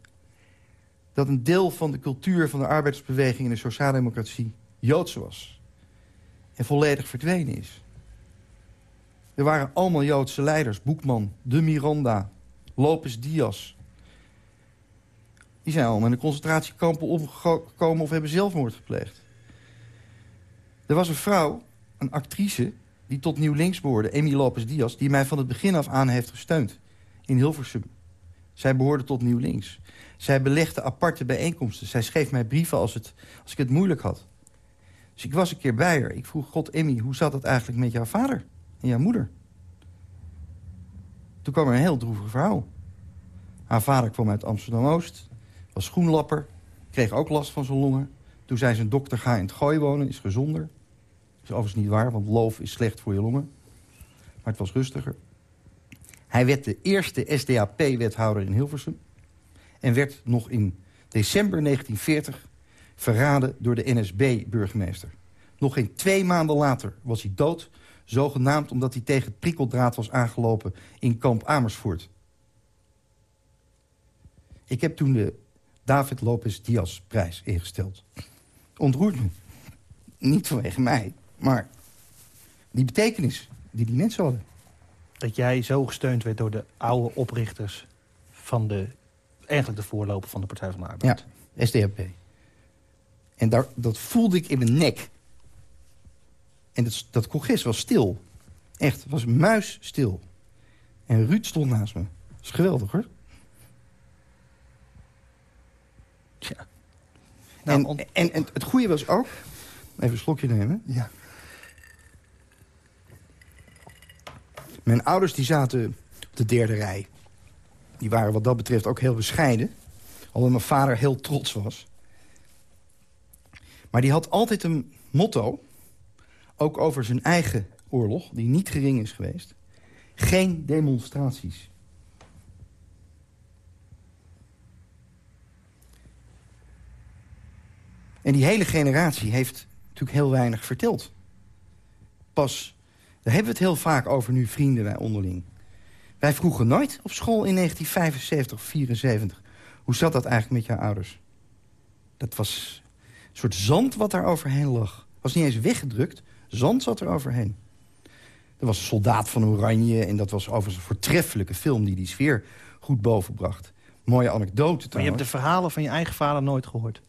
dat een deel van de cultuur van de arbeidersbeweging... in de sociaaldemocratie Joods was. En volledig verdwenen is. Er waren allemaal Joodse leiders. Boekman, de Miranda, Lopez Diaz. Die zijn allemaal in de concentratiekampen opgekomen of hebben zelfmoord gepleegd. Er was een vrouw, een actrice, die tot Nieuw Links behoorde, Amy Lopez Diaz... die mij van het begin af aan heeft gesteund in Hilversum. Zij behoorde tot Nieuw Links. Zij belegde aparte bijeenkomsten. Zij schreef mij brieven als, het, als ik het moeilijk had. Dus ik was een keer bij haar. Ik vroeg, God, Emmy, hoe zat het eigenlijk met jouw vader en jouw moeder? Toen kwam er een heel droevig verhaal. Haar vader kwam uit Amsterdam-Oost, was schoenlapper, kreeg ook last van zijn longen. Toen zei zijn dokter, ga in het gooi wonen, is gezonder. Dat is overigens niet waar, want loof is slecht voor je longen. Maar het was rustiger. Hij werd de eerste SDAP-wethouder in Hilversum en werd nog in december 1940 verraden door de NSB-burgemeester. Nog geen twee maanden later was hij dood, zogenaamd omdat hij tegen prikkeldraad was aangelopen in kamp Amersfoort. Ik heb toen de David Lopez Diaz prijs ingesteld. Ontroert me. Niet vanwege mij, maar die betekenis die die mensen hadden. Dat jij zo gesteund werd door de oude oprichters van de eigenlijk de voorloper van de Partij van de Arbeid. Ja, SDAP. En daar, dat voelde ik in mijn nek. En dat, dat congres was stil. Echt, het was muisstil. En Ruud stond naast me. Dat is geweldig, hoor. Ja. Nou, en, en, het goede was ook... Even een slokje nemen. Ja. Mijn ouders die zaten op de derde rij. Die waren wat dat betreft ook heel bescheiden. Alhoewel mijn vader heel trots was. Maar die had altijd een motto, ook over zijn eigen oorlog... die niet gering is geweest. Geen demonstraties. En die hele generatie heeft natuurlijk heel weinig verteld. Pas, daar hebben we het heel vaak over nu, vrienden, wij onderling. Wij vroegen nooit op school in 1975 of 74... hoe zat dat eigenlijk met jouw ouders? Dat was een soort zand wat daar overheen lag. was niet eens weggedrukt, zand zat er overheen. Er was een soldaat van Oranje en dat was overigens een voortreffelijke film... die die sfeer goed bovenbracht. Mooie anekdote Maar je hebt de verhalen van je eigen vader nooit gehoord.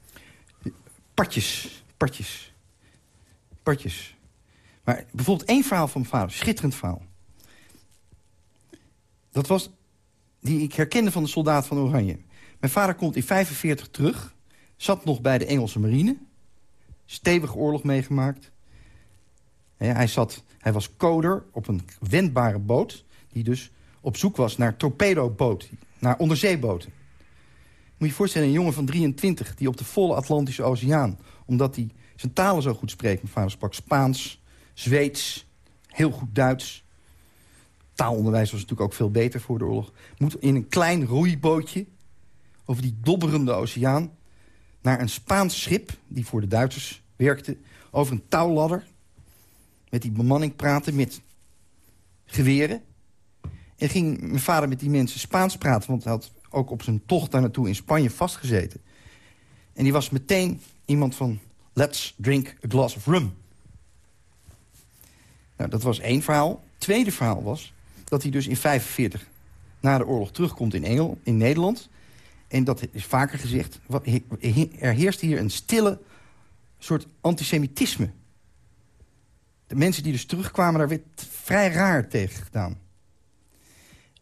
Partjes, partjes, partjes. Maar bijvoorbeeld één verhaal van mijn vader, schitterend verhaal. Dat was, die ik herkende van de soldaat van Oranje. Mijn vader komt in 45 terug, zat nog bij de Engelse marine. Stevige oorlog meegemaakt. Hij, zat, hij was coder op een wendbare boot... die dus op zoek was naar torpedoboot, naar onderzeeboten. Moet je je voorstellen, een jongen van 23... die op de volle Atlantische Oceaan... omdat hij zijn talen zo goed spreekt... mijn vader sprak Spaans, Zweeds, heel goed Duits... taalonderwijs was natuurlijk ook veel beter voor de oorlog... moet in een klein roeibootje over die dobberende oceaan... naar een Spaans schip, die voor de Duitsers werkte... over een touwladder, met die bemanning praten, met geweren... En ging mijn vader met die mensen Spaans praten... want hij had ook op zijn tocht daar naartoe in Spanje vastgezeten. En die was meteen iemand van... let's drink a glass of rum. Nou, dat was één verhaal. Tweede verhaal was dat hij dus in 45 na de oorlog terugkomt in, Engel, in Nederland. En dat is vaker gezegd. Er heerst hier een stille soort antisemitisme. De mensen die dus terugkwamen, daar werd vrij raar tegen gedaan.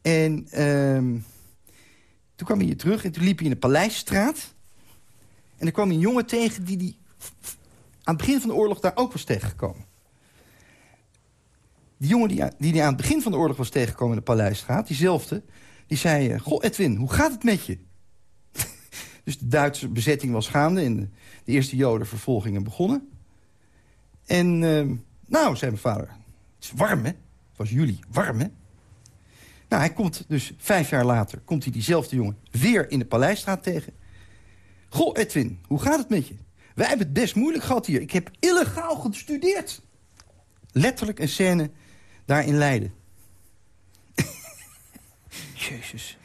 En ehm, toen kwam hij hier terug en toen liep hij in de Paleisstraat. En er kwam een jongen tegen die, die aan het begin van de oorlog daar ook was tegengekomen. Die jongen die, die, aan het begin van de oorlog was tegengekomen in de Paleisstraat, diezelfde, die zei... eh, Goh, Edwin, hoe gaat het met je? [laughs] dus de Duitse bezetting was gaande en de, de eerste jodenvervolgingen begonnen. En, ehm, nou, zei mijn vader, het is warm, hè? Het was juli, warm, hè? Nou, hij komt dus vijf jaar later... komt hij diezelfde jongen weer in de Paleisstraat tegen. Goh, Edwin, hoe gaat het met je? Wij hebben het best moeilijk gehad hier. Ik heb illegaal gestudeerd. Letterlijk een scène daar in Leiden. [laughs] Jezus.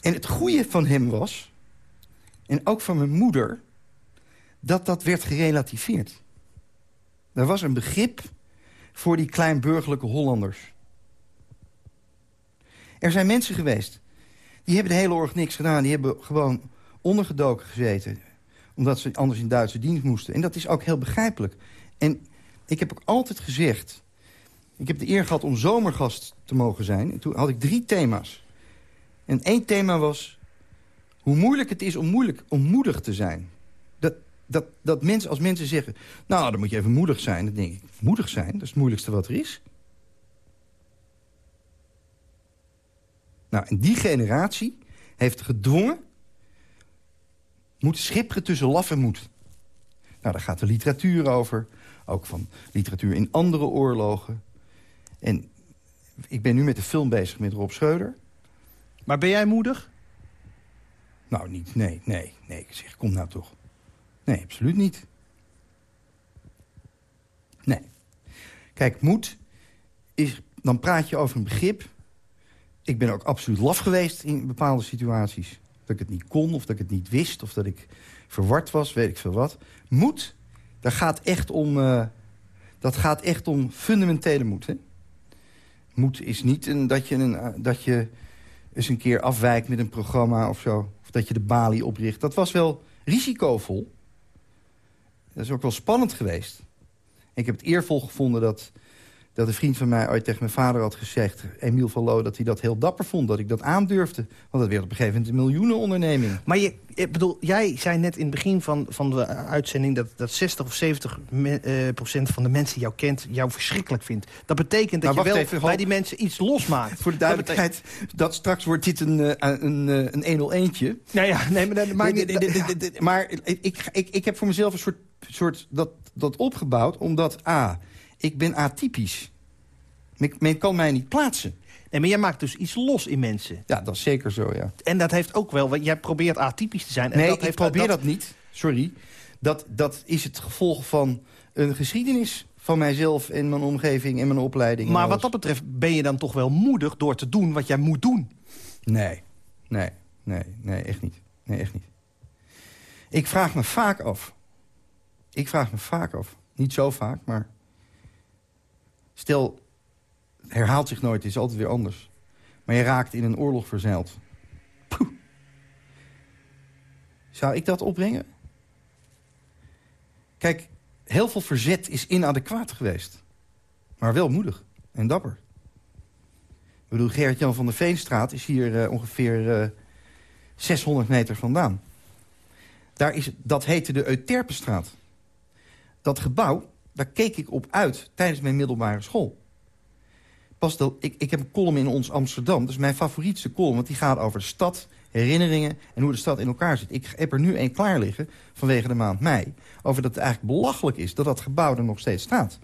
En het goede van hem was... en ook van mijn moeder... dat dat werd gerelativeerd. Er was een begrip voor die kleinburgerlijke Hollanders. Er zijn mensen geweest... die hebben de hele oorlog niks gedaan. Die hebben gewoon ondergedoken gezeten. Omdat ze anders in Duitse dienst moesten. En dat is ook heel begrijpelijk. En ik heb ook altijd gezegd... Ik heb de eer gehad om zomergast te mogen zijn. En toen had ik drie thema's. En één thema was... hoe moeilijk het is om, moeilijk, om moedig te zijn. Dat, dat, dat mensen, als mensen zeggen... nou, dan moet je even moedig zijn. Dan denk ik, moedig zijn? Dat is het moeilijkste wat er is. Nou, en die generatie heeft gedwongen... moet schipperen tussen laf en moed. Nou, daar gaat de literatuur over. Ook van literatuur in andere oorlogen. En ik ben nu met de film bezig met Rob Schreuder. Maar ben jij moedig? Nou, niet. Nee, nee, nee. Ik zeg, kom nou toch. Nee, absoluut niet. Nee. Kijk, moed is... Dan praat je over een begrip. Ik ben ook absoluut laf geweest in bepaalde situaties. Dat ik het niet kon, of dat ik het niet wist... of dat ik verward was, weet ik veel wat. Moed, daar gaat echt om... eh, dat gaat echt om fundamentele moed, hè? Moed is niet dat, je een, eh, dat je eens een keer afwijkt met een programma of zo. Of dat je de balie opricht. Dat was wel risicovol. Dat is ook wel spannend geweest. Ik heb het eervol gevonden dat, dat een vriend van mij ooit tegen mijn vader had gezegd... Emiel van Loo, dat hij dat heel dapper vond, dat ik dat aandurfde. Want dat werd op een gegeven moment een miljoenenonderneming. Maar je, ik bedoel, jij zei net in het begin van, van de uitzending... dat, dat 60 of 70 me- eh, procent van de mensen die jou kent... jou verschrikkelijk vindt. Dat betekent dat Nou, je wel even, bij die mensen iets losmaakt. Voor de duidelijkheid, dat straks wordt dit een, eh, een, eh, een 101-tje. Nou ja, nee, maar dat Maar ik, ik, ik, ik heb voor mezelf een soort, soort dat, dat opgebouwd... omdat, A, ik ben atypisch. Men, men kan mij niet plaatsen. Nee, maar jij maakt dus iets los in mensen. Ja, dat is zeker zo, ja. En dat heeft ook wel... want Jij probeert atypisch te zijn. En Nee, dat ik heeft, probeer dat, niet. Sorry. Dat, dat is het gevolg van een geschiedenis van mijzelf en mijn omgeving en mijn opleiding. en Maar wat dat betreft ben je dan toch wel moedig door te doen wat jij moet doen. Nee, nee, nee, nee, echt niet. Nee, echt niet. Ik vraag me vaak af. Ik vraag me vaak af. Niet zo vaak, maar... Stel, het herhaalt zich nooit, is altijd weer anders. Maar je raakt in een oorlog verzeild. Poeh. Zou ik dat opbrengen? Kijk, heel veel verzet is inadequaat geweest. Maar wel moedig en dapper. Ik bedoel, Gerrit-Jan van der Veenstraat is hier eh, ongeveer eh, 600 meter vandaan. Daar is, dat heette de Euterpenstraat. Dat gebouw, daar keek ik op uit tijdens mijn middelbare school. Pas de, ik, ik heb een column in ons Amsterdam. Dat is mijn favorietste column, want die gaat over de stad, herinneringen... en hoe de stad in elkaar zit. Ik heb er nu een klaar liggen, vanwege de maand mei... over dat het eigenlijk belachelijk is dat dat gebouw er nog steeds staat.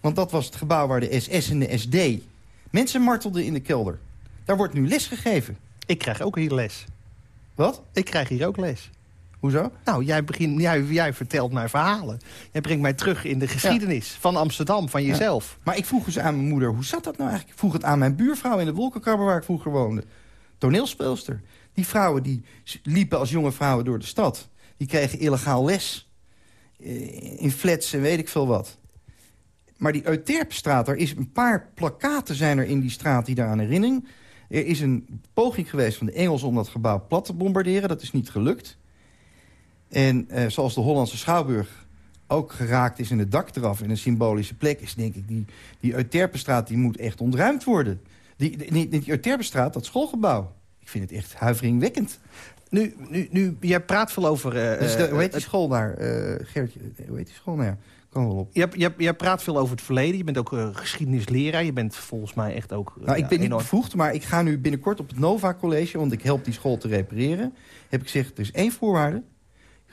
Want dat was het gebouw waar de SS en de SD mensen martelden in de kelder. Daar wordt nu les gegeven. Ik krijg ook hier les. Wat? Ik krijg hier ook les. Hoezo? Nou, jij, begint, jij, jij vertelt mij verhalen. Jij brengt mij terug in de geschiedenis van Amsterdam, van jezelf. Maar ik vroeg eens aan mijn moeder, hoe zat dat nou eigenlijk? Ik vroeg het aan mijn buurvrouw in de wolkenkrabber waar ik vroeger woonde. Toneelspeelster. Die vrouwen die liepen als jonge vrouwen door de stad. Die kregen illegaal les. eh, In flats en weet ik veel wat. Maar die Euterpstraat, er is een paar plakaten zijn er in die straat die daaraan herinneren. Er is een poging geweest van de Engelsen om dat gebouw plat te bombarderen. Dat is niet gelukt. En eh, zoals de Hollandse Schouwburg ook geraakt is in het dak eraf... in een symbolische plek, is denk ik... die, die Euterpenstraat die moet echt ontruimd worden. Die, die, die, Euterpenstraat, dat schoolgebouw. Ik vind het echt huiveringwekkend. Nu, nu, nu, jij praat veel over... eh, Dus de, hoe heet die het- school daar? eh Gertje, hoe heet die school? Nou ja, kan wel op. jij, jij, jij praat veel over het verleden. Je bent ook eh, geschiedenisleraar. Je bent volgens mij echt ook... eh, Nou, ik ben niet bevoegd, maar ik ga nu binnenkort op het Nova College... want ik help die school te repareren. Heb ik gezegd, er is één voorwaarde.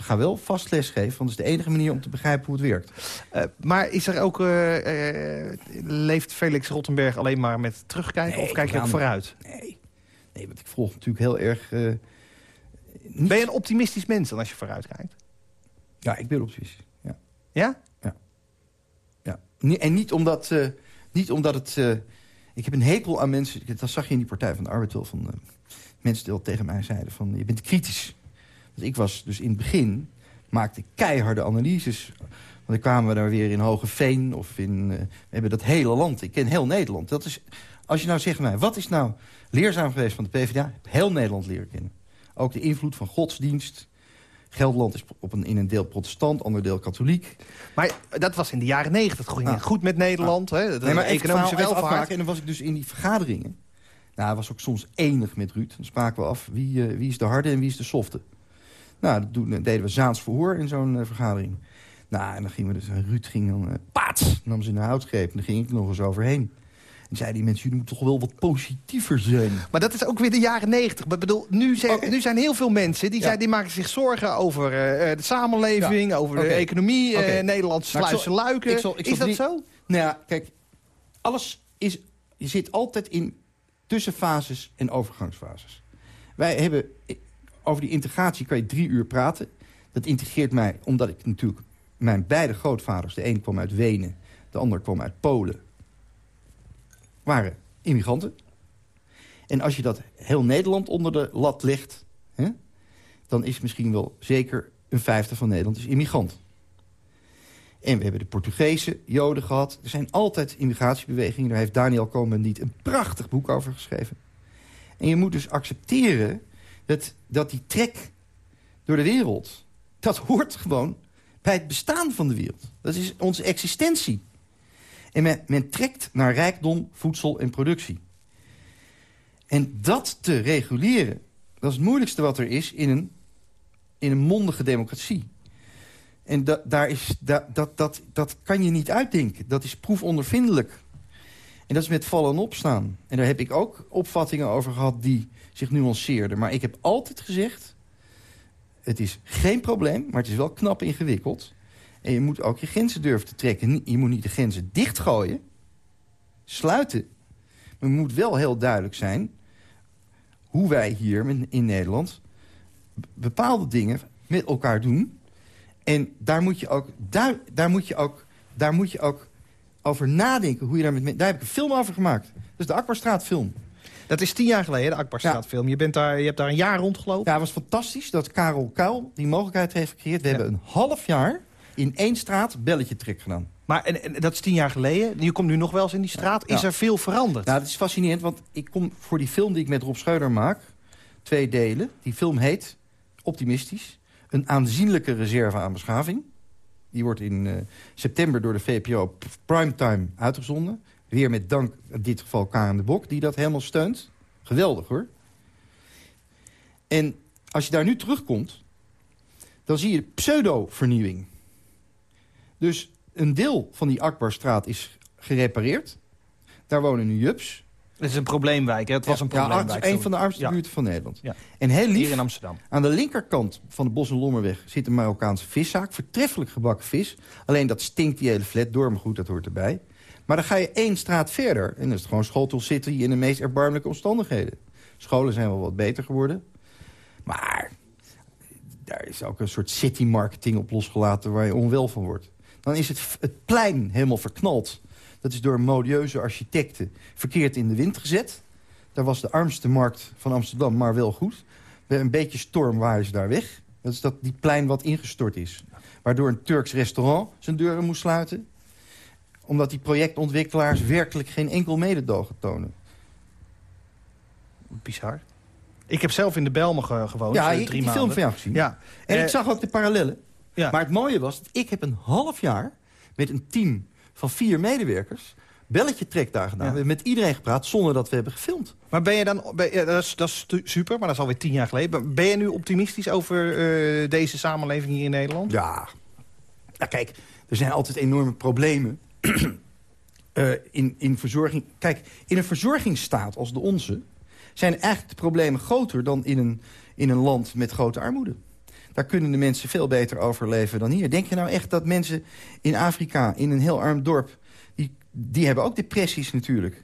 Ga wel vast lesgeven, want dat is de enige manier om te begrijpen hoe het werkt. Eh, maar is er ook... eh, leeft Felix Rottenberg alleen maar met terugkijken? Nee, of kijk je ook vooruit? Nee, nee want ik volg natuurlijk heel erg... niet- Ben je een optimistisch mens dan als je vooruit kijkt? Ja, ik ben optimistisch. Ja. Ja? ja. Nie- En niet omdat, niet omdat het... ik heb een hekel aan mensen... Dat zag je in die Partij van de Arbeid wel. Van, mensen die al tegen mij zeiden van... je bent kritisch. Want ik was dus in het begin... maakte keiharde analyses. Want dan kwamen we daar weer in Hogeveen of in... eh, we hebben dat hele land. Ik ken heel Nederland. Dat is, als je nou zegt mij... wat is nou leerzaam geweest van de PvdA? Heel Nederland leren kennen. Ook de invloed van godsdienst... Gelderland is op een, in een deel protestant, ander deel katholiek. Maar dat was in de jaren negentig. Het ging Ah. goed met Nederland. Hè? De Nee, maar economische welvaart. En dan was ik dus in die vergaderingen. Nou, hij was ook soms enig met Ruud. Dan spraken we af wie, eh, wie is de harde en wie is de softe. Nou, dat deden we Zaans verhoor in zo'n eh, vergadering. Nou, en dan gingen we dus... en Ruud ging dan... eh paats! Nam ze in de houtgreep. En dan ging ik nog eens overheen. En zeiden die mensen, jullie moeten toch wel wat positiever zijn. Maar dat is ook weer de jaren negentig. Ik bedoel, nu zijn, Oké. nu zijn heel veel mensen... die, Ja. zijn, die maken zich zorgen over eh, de samenleving... over de economie, eh, Oké. Nederland Maar ik zal- sluizen luiken. ik zal- ik zal is dat zo? Nou ja, kijk, alles is... Je zit altijd in tussenfases en overgangsfases. Wij hebben... Over die integratie kan je drie uur praten. Dat integreert mij omdat ik natuurlijk... Mijn beide grootvaders, de een kwam uit Wenen... de ander kwam uit Polen... waren immigranten. En als je dat heel Nederland onder de lat legt... Hè, dan is misschien wel zeker een vijfde van Nederland is immigrant. En we hebben de Portugese Joden gehad. Er zijn altijd immigratiebewegingen. Daar heeft Daniel Cohn-Bendit een prachtig boek over geschreven. En je moet dus accepteren dat, dat die trek door de wereld... dat hoort gewoon bij het bestaan van de wereld. Dat is onze existentie. En men, men trekt naar rijkdom, voedsel en productie. En dat te reguleren, dat is het moeilijkste wat er is in een, in een mondige democratie. En da, daar is, da, dat, dat, dat kan je niet uitdenken. Dat is proefondervindelijk. En dat is met vallen en opstaan. En daar heb ik ook opvattingen over gehad die zich nuanceerden. Maar ik heb altijd gezegd... het is geen probleem, maar het is wel knap ingewikkeld. En je moet ook je grenzen durven te trekken. Je moet niet de grenzen dichtgooien, sluiten. Maar het moet wel heel duidelijk zijn... hoe wij hier in Nederland bepaalde dingen met elkaar doen... En daar moet je ook, daar, daar moet je ook, daar moet je ook over nadenken. Hoe je daar, met, daar heb ik een film over gemaakt. Dat is de Akbarstraat film. Dat is tien jaar geleden, de Akbarstraatfilm. Je, bent daar, je hebt daar een jaar rondgelopen. Ja, het was fantastisch dat Karel Kuil die mogelijkheid heeft gecreëerd. We hebben een half jaar in één straat belletje trek gedaan. Maar en, en dat is tien jaar geleden. Je komt nu nog wel eens in die straat. Is Ja. er veel veranderd? Nou, dat is fascinerend, want ik kom voor die film die ik met Rob Scheuder maak... twee delen. Die film heet, optimistisch... een aanzienlijke reserve aan beschaving. Die wordt in eh, september door de VPRO op primetime uitgezonden. Weer met dank, in dit geval Karen de Bok, die dat helemaal steunt. Geweldig, hoor. En als je daar nu terugkomt... dan zie je pseudo-vernieuwing. Dus een deel van die Akbarstraat is gerepareerd. Daar wonen nu Jups. Het is een probleemwijk. Hè? Het was een Ja, probleemwijk. het is een van de armste Ja. buurten van Nederland. Ja. En heel lief, Hier in Amsterdam. aan de linkerkant van de Bos- en Lommerweg... zit een Marokkaanse viszaak. Vertreffelijk gebakken vis. Alleen dat stinkt die hele flat door, maar goed, dat hoort erbij. Maar dan ga je één straat verder. En dat is het gewoon Schotel City in de meest erbarmelijke omstandigheden. Scholen zijn wel wat beter geworden. Maar daar is ook een soort city marketing op losgelaten... waar je onwel van wordt. Dan is het, het plein helemaal verknald. Dat is door modieuze architecten verkeerd in de wind gezet. Daar was de armste markt van Amsterdam, maar wel goed. Bij een beetje storm waren ze daar weg. Dat is dat die plein wat ingestort is. Waardoor een Turks restaurant zijn deuren moest sluiten. Omdat die projectontwikkelaars werkelijk geen enkel mededogen tonen. Bizar. Ik heb zelf in de Belmen ge- gewoond. Ja, eh, ik heb drie die film maanden. van jou gezien. Ja. En Eh, ik zag ook de parallellen. ja. Maar het mooie was, dat ik heb een half jaar met een team van vier medewerkers... belletje trek daar gedaan. Ja. We hebben met iedereen gepraat zonder dat we hebben gefilmd. Maar ben je dan... Ben, ja, dat, is, dat is super, maar dat is alweer tien jaar geleden. Ben je nu optimistisch over eh, deze samenleving hier in Nederland? Ja. Nou kijk, er zijn altijd enorme problemen [clears throat] eh, in, in verzorging. Kijk, in een verzorgingsstaat als de onze... zijn eigenlijk de problemen groter dan in een, in een land met grote armoede. Daar kunnen de mensen veel beter overleven dan hier. Denk je nou echt dat mensen in Afrika, in een heel arm dorp... die, die hebben ook depressies natuurlijk.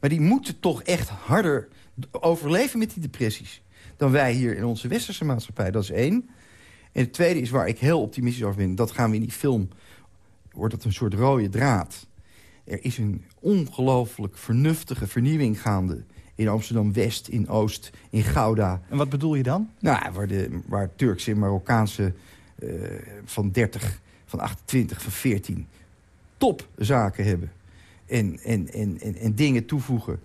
Maar die moeten toch echt harder overleven met die depressies... dan wij hier in onze westerse maatschappij. Dat is één. En het tweede is waar ik heel optimistisch over ben. Dat gaan we in die film... wordt dat een soort rode draad. Er is een ongelooflijk vernuftige vernieuwing gaande... in Amsterdam-West, in Oost, in Gouda. En wat bedoel je dan? Nou, waar, de, waar Turkse en Marokkaanse eh, van 30, van 28, van 14 topzaken hebben. En, en, en, en, en dingen toevoegen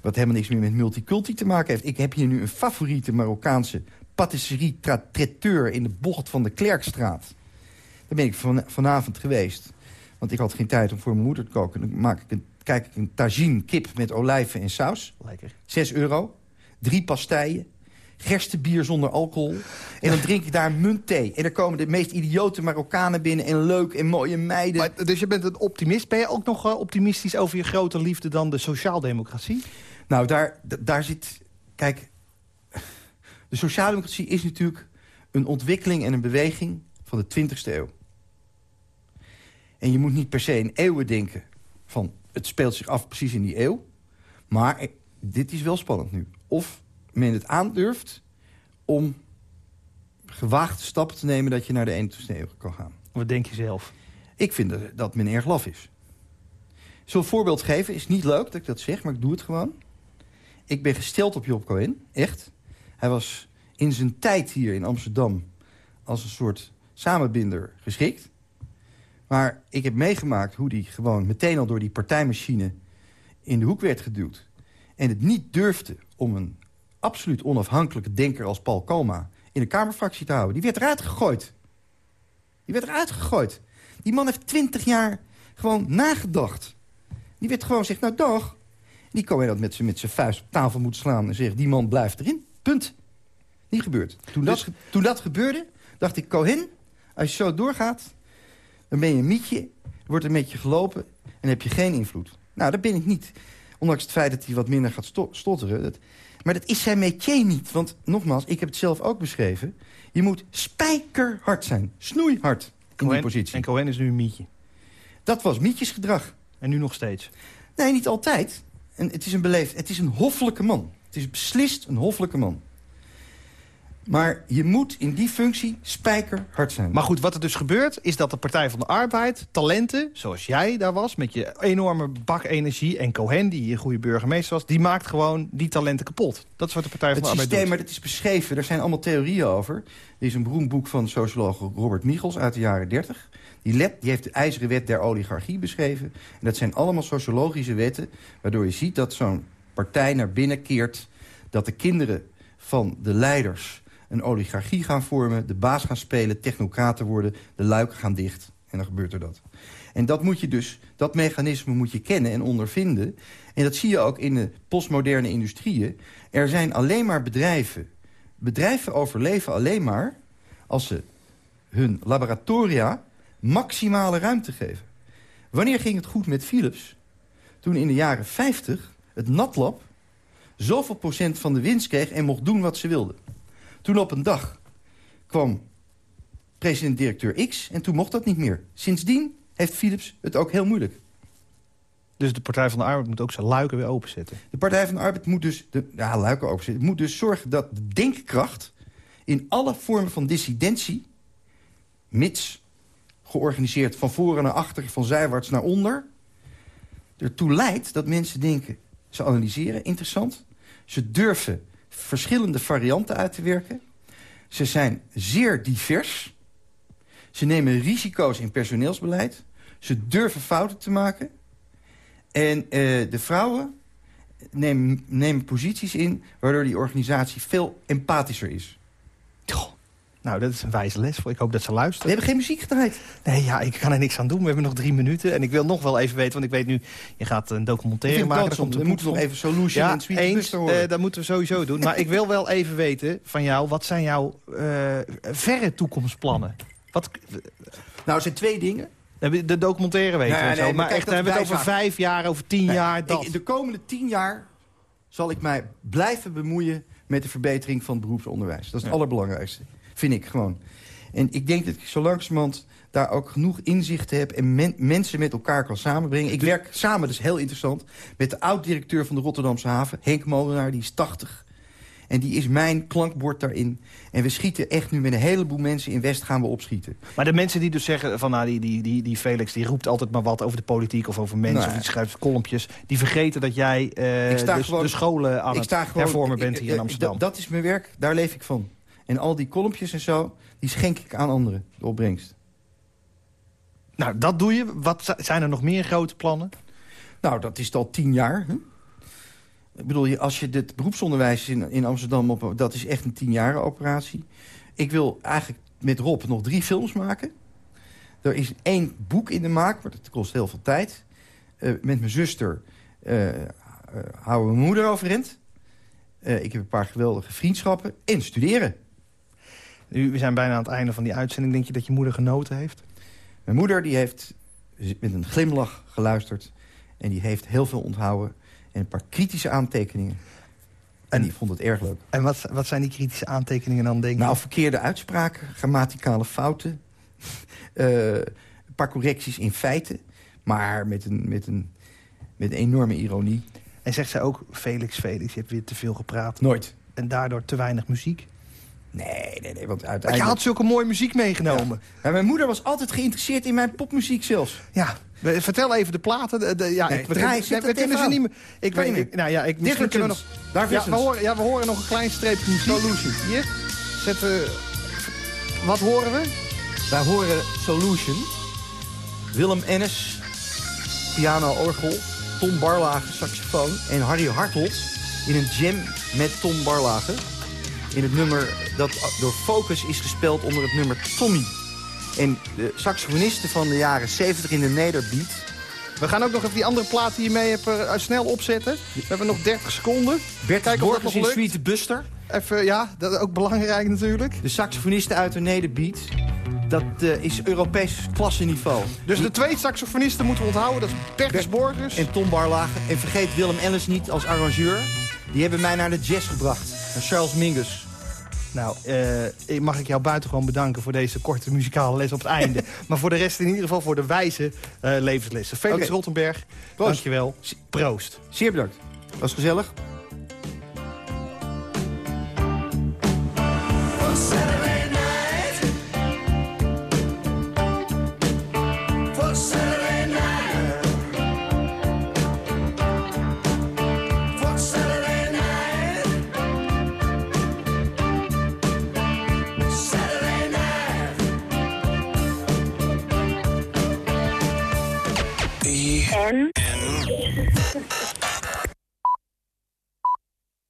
wat helemaal niks meer met multiculti te maken heeft. Ik heb hier nu een favoriete Marokkaanse patisserie tra- traiteur in de bocht van de Klerkstraat. Daar ben ik van, vanavond geweest. Want ik had geen tijd om voor mijn moeder te koken. Dan maak ik een, kijk ik een tagine kip met olijven en saus. Lekker. 6 euro. Drie pastijen. Gerstebier zonder alcohol. En dan drink ik daar muntthee. En dan komen de meest idiote Marokkanen binnen. En leuk en mooie meiden. Maar, dus je bent een optimist. Ben je ook nog eh, optimistisch over je grote liefde dan de sociaaldemocratie? Nou, daar, daar zit... Kijk, de sociaaldemocratie is natuurlijk een ontwikkeling en een beweging van de 20e eeuw. En je moet niet per se in eeuwen denken van het speelt zich af precies in die eeuw. Maar dit is wel spannend nu. Of men het aandurft om gewaagde stappen te nemen dat je naar de 21e eeuw kan gaan. Wat denk je zelf? Ik vind dat- dat men erg laf is. Zo'n voorbeeld geven is niet leuk dat ik dat zeg, maar ik doe het gewoon. Ik ben gesteld op Job Cohen, echt. Hij was in zijn tijd hier in Amsterdam als een soort samenbinder geschikt. Maar ik heb meegemaakt hoe die gewoon meteen al door die partijmachine in de hoek werd geduwd. En het niet durfde om een absoluut onafhankelijke denker als Paul Koma in de Kamerfractie te houden. Die werd eruit gegooid. Die werd eruit gegooid. Die man heeft twintig jaar gewoon nagedacht. Die werd gewoon gezegd, nou dag. Die kon je dat met zijn met zijn vuist op tafel moeten slaan en zeggen... die man blijft erin. Punt. Niet gebeurd. Toen, dat, Dus- ge- toen dat gebeurde, dacht ik, Cohen, als je zo doorgaat... dan ben je een mietje, wordt er met je gelopen en heb je geen invloed. Nou, dat ben ik niet. Ondanks het feit dat hij wat minder gaat sto- stotteren. Dat, maar dat is zijn métier niet. Want nogmaals, ik heb het zelf ook beschreven. Je moet spijkerhard zijn. Snoeihard in die positie. En Cohen is nu een mietje. Dat was mietjesgedrag. En nu nog steeds. Nee, niet altijd. En het is een beleefd, het is een hoffelijke man. Het is beslist een hoffelijke man. Maar je moet in die functie spijkerhard zijn. Maar goed, wat er dus gebeurt, is dat de Partij van de Arbeid... talenten, zoals jij daar was, met je enorme bak energie... en Cohen, die een goede burgemeester was... die maakt gewoon die talenten kapot. Dat is wat de Partij van het de Arbeid systeem, doet. maar dat is beschreven. Er zijn allemaal theorieën over. Er is een beroemd boek van socioloog Robert Michels uit de jaren 30. Die, let, die heeft de ijzeren wet der oligarchie beschreven. En dat zijn allemaal sociologische wetten... waardoor je ziet dat zo'n partij naar binnen keert... dat de kinderen van de leiders een oligarchie gaan vormen... de baas gaan spelen, technocraten worden, de luiken gaan dicht. En dan gebeurt er dat. En dat, moet je dus, dat mechanisme moet je kennen en ondervinden. En dat zie je ook in de postmoderne industrieën. Er zijn alleen maar bedrijven. Bedrijven overleven alleen maar als ze hun laboratoria maximale ruimte geven. Wanneer ging het goed met Philips? Toen in de jaren 50 het natlab zoveel procent van de winst kreeg... en mocht doen wat ze wilde. Toen op een dag kwam president-directeur X en toen mocht dat niet meer. Sindsdien heeft Philips het ook heel moeilijk. Dus de Partij van de Arbeid moet ook zijn luiken weer openzetten. De Partij van de Arbeid moet dus, de, ja, luiken openzetten, moet dus zorgen dat de denkkracht... in alle vormen van dissidentie, mits georganiseerd van voren naar achter, van zijwaarts naar onder... ertoe leidt dat mensen denken, ze analyseren, interessant. Ze durven verschillende varianten uit te werken. Ze zijn zeer divers. Ze nemen risico's in personeelsbeleid. Ze durven fouten te maken. En uh, de vrouwen nemen, nemen posities in... waardoor die organisatie veel empathischer is. Nou, dat is een wijze les. voor. Ik hoop dat ze luisteren. We hebben geen muziek gedraaid. Nee, ja, ik kan er niks aan doen. We hebben nog drie minuten. En ik wil nog wel even weten, want ik weet nu... je gaat een documentaire maken. Komt we moeten nog even Solution ja, en Sweet eens, Buster horen. Uh, dat moeten we sowieso doen. maar ik wil wel even weten van jou... wat zijn jouw uh, verre toekomstplannen? Wat... Nou, er zijn twee dingen. De documentaire weten nee, we nee, zo. Maar, echt, hebben we het over vijf jaar, over tien nee, jaar, dat. Ik, de komende tien jaar zal ik mij blijven bemoeien... met de verbetering van het beroepsonderwijs. Dat is het ja. allerbelangrijkste. Vind ik gewoon. En ik denk dat ik zo langzamerhand daar ook genoeg inzichten heb... en men, mensen met elkaar kan samenbrengen. Ik werk samen, dat is heel interessant... met de oud-directeur van de Rotterdamse haven, Henk Molenaar, die is 80. En die is mijn klankbord daarin. En we schieten echt nu met een heleboel mensen in West gaan we opschieten. Maar de mensen die dus zeggen van nou, die, die, die, die Felix die roept altijd maar wat over de politiek of over mensen... Nou, of die schrijft kolompjes, die vergeten dat jij uh, sta de, gewoon, de scholen aan ik het gewoon, hervormen bent hier in Amsterdam. Dat is mijn werk, daar leef ik van. En al die kolompjes en zo, die schenk ik aan anderen, de opbrengst. Nou, dat doe je. Wat zijn er nog meer grote plannen? Nou, dat is al tien jaar. Hè? Ik bedoel, als je het beroepsonderwijs in, in Amsterdam... Op, dat is echt een tien jaren operatie. Ik wil eigenlijk met Rob nog drie films maken. Er is één boek in de maak, maar dat kost heel veel tijd. Uh, met mijn zuster uh, uh, houden we mijn moeder overeind. ik heb een paar geweldige vriendschappen. En studeren. Nu, we zijn bijna aan het einde van die uitzending. Denk je dat je moeder genoten heeft? Mijn moeder die heeft met een glimlach geluisterd. En die heeft heel veel onthouden. En een paar kritische aantekeningen. En die vond het erg leuk. En wat, wat zijn die kritische aantekeningen dan, denk je? Nou, verkeerde uitspraken, grammaticale fouten. uh, [laughs] een paar correcties in feiten. Maar met een, met, een, met een enorme ironie. En zegt zij ook, Felix, Felix, je hebt weer te veel gepraat. Nooit. En daardoor te weinig muziek? Nee, nee, nee, want Maar uiteindelijk... je had zulke mooie muziek meegenomen. Ja. Ja, mijn moeder was altijd geïnteresseerd in mijn popmuziek zelfs. Ja, vertel even de platen. De, de, ja, Nee, ik, draai, we, zet we kunnen ze niet meer. Ik weet, niet nou ja, ik misschien kunnen we nog. Daar Ja we, horen, ja, we horen nog een klein streepje muziek. Solution. Hier. Zetten. Wat horen we? Wij horen Solution. Willem Ennis, piano, orgel. Tom Barlage, saxofoon. En Harry Hartelt in een jam met Tom Barlage. In het nummer dat door Focus is gespeeld onder het nummer Tommy. En de saxofonisten van de jaren 70 in de nederbeat... We gaan ook nog even die andere plaat die je mee hebt uh, snel opzetten. We hebben nog 30 seconden. Bert Kijken of dat nog Borgers in lukt. Sweet Buster. Even, ja, dat is ook belangrijk natuurlijk. De saxofonisten uit de nederbeat. Dat uh, is Europees klasseniveau. Dus de twee saxofonisten moeten we onthouden. Dat is Bertus Borgers. En Tom Barlage. En vergeet Willem Ellis niet als arrangeur. Die hebben mij naar de jazz gebracht. Charles Mingus. Nou, uh, mag ik jou buitengewoon bedanken voor deze korte muzikale les op het einde. [laughs] maar voor de rest in ieder geval voor de wijze uh, levenslessen. Felix Oké. Rottenberg, Proost. dankjewel. Proost. Zeer bedankt. Was gezellig.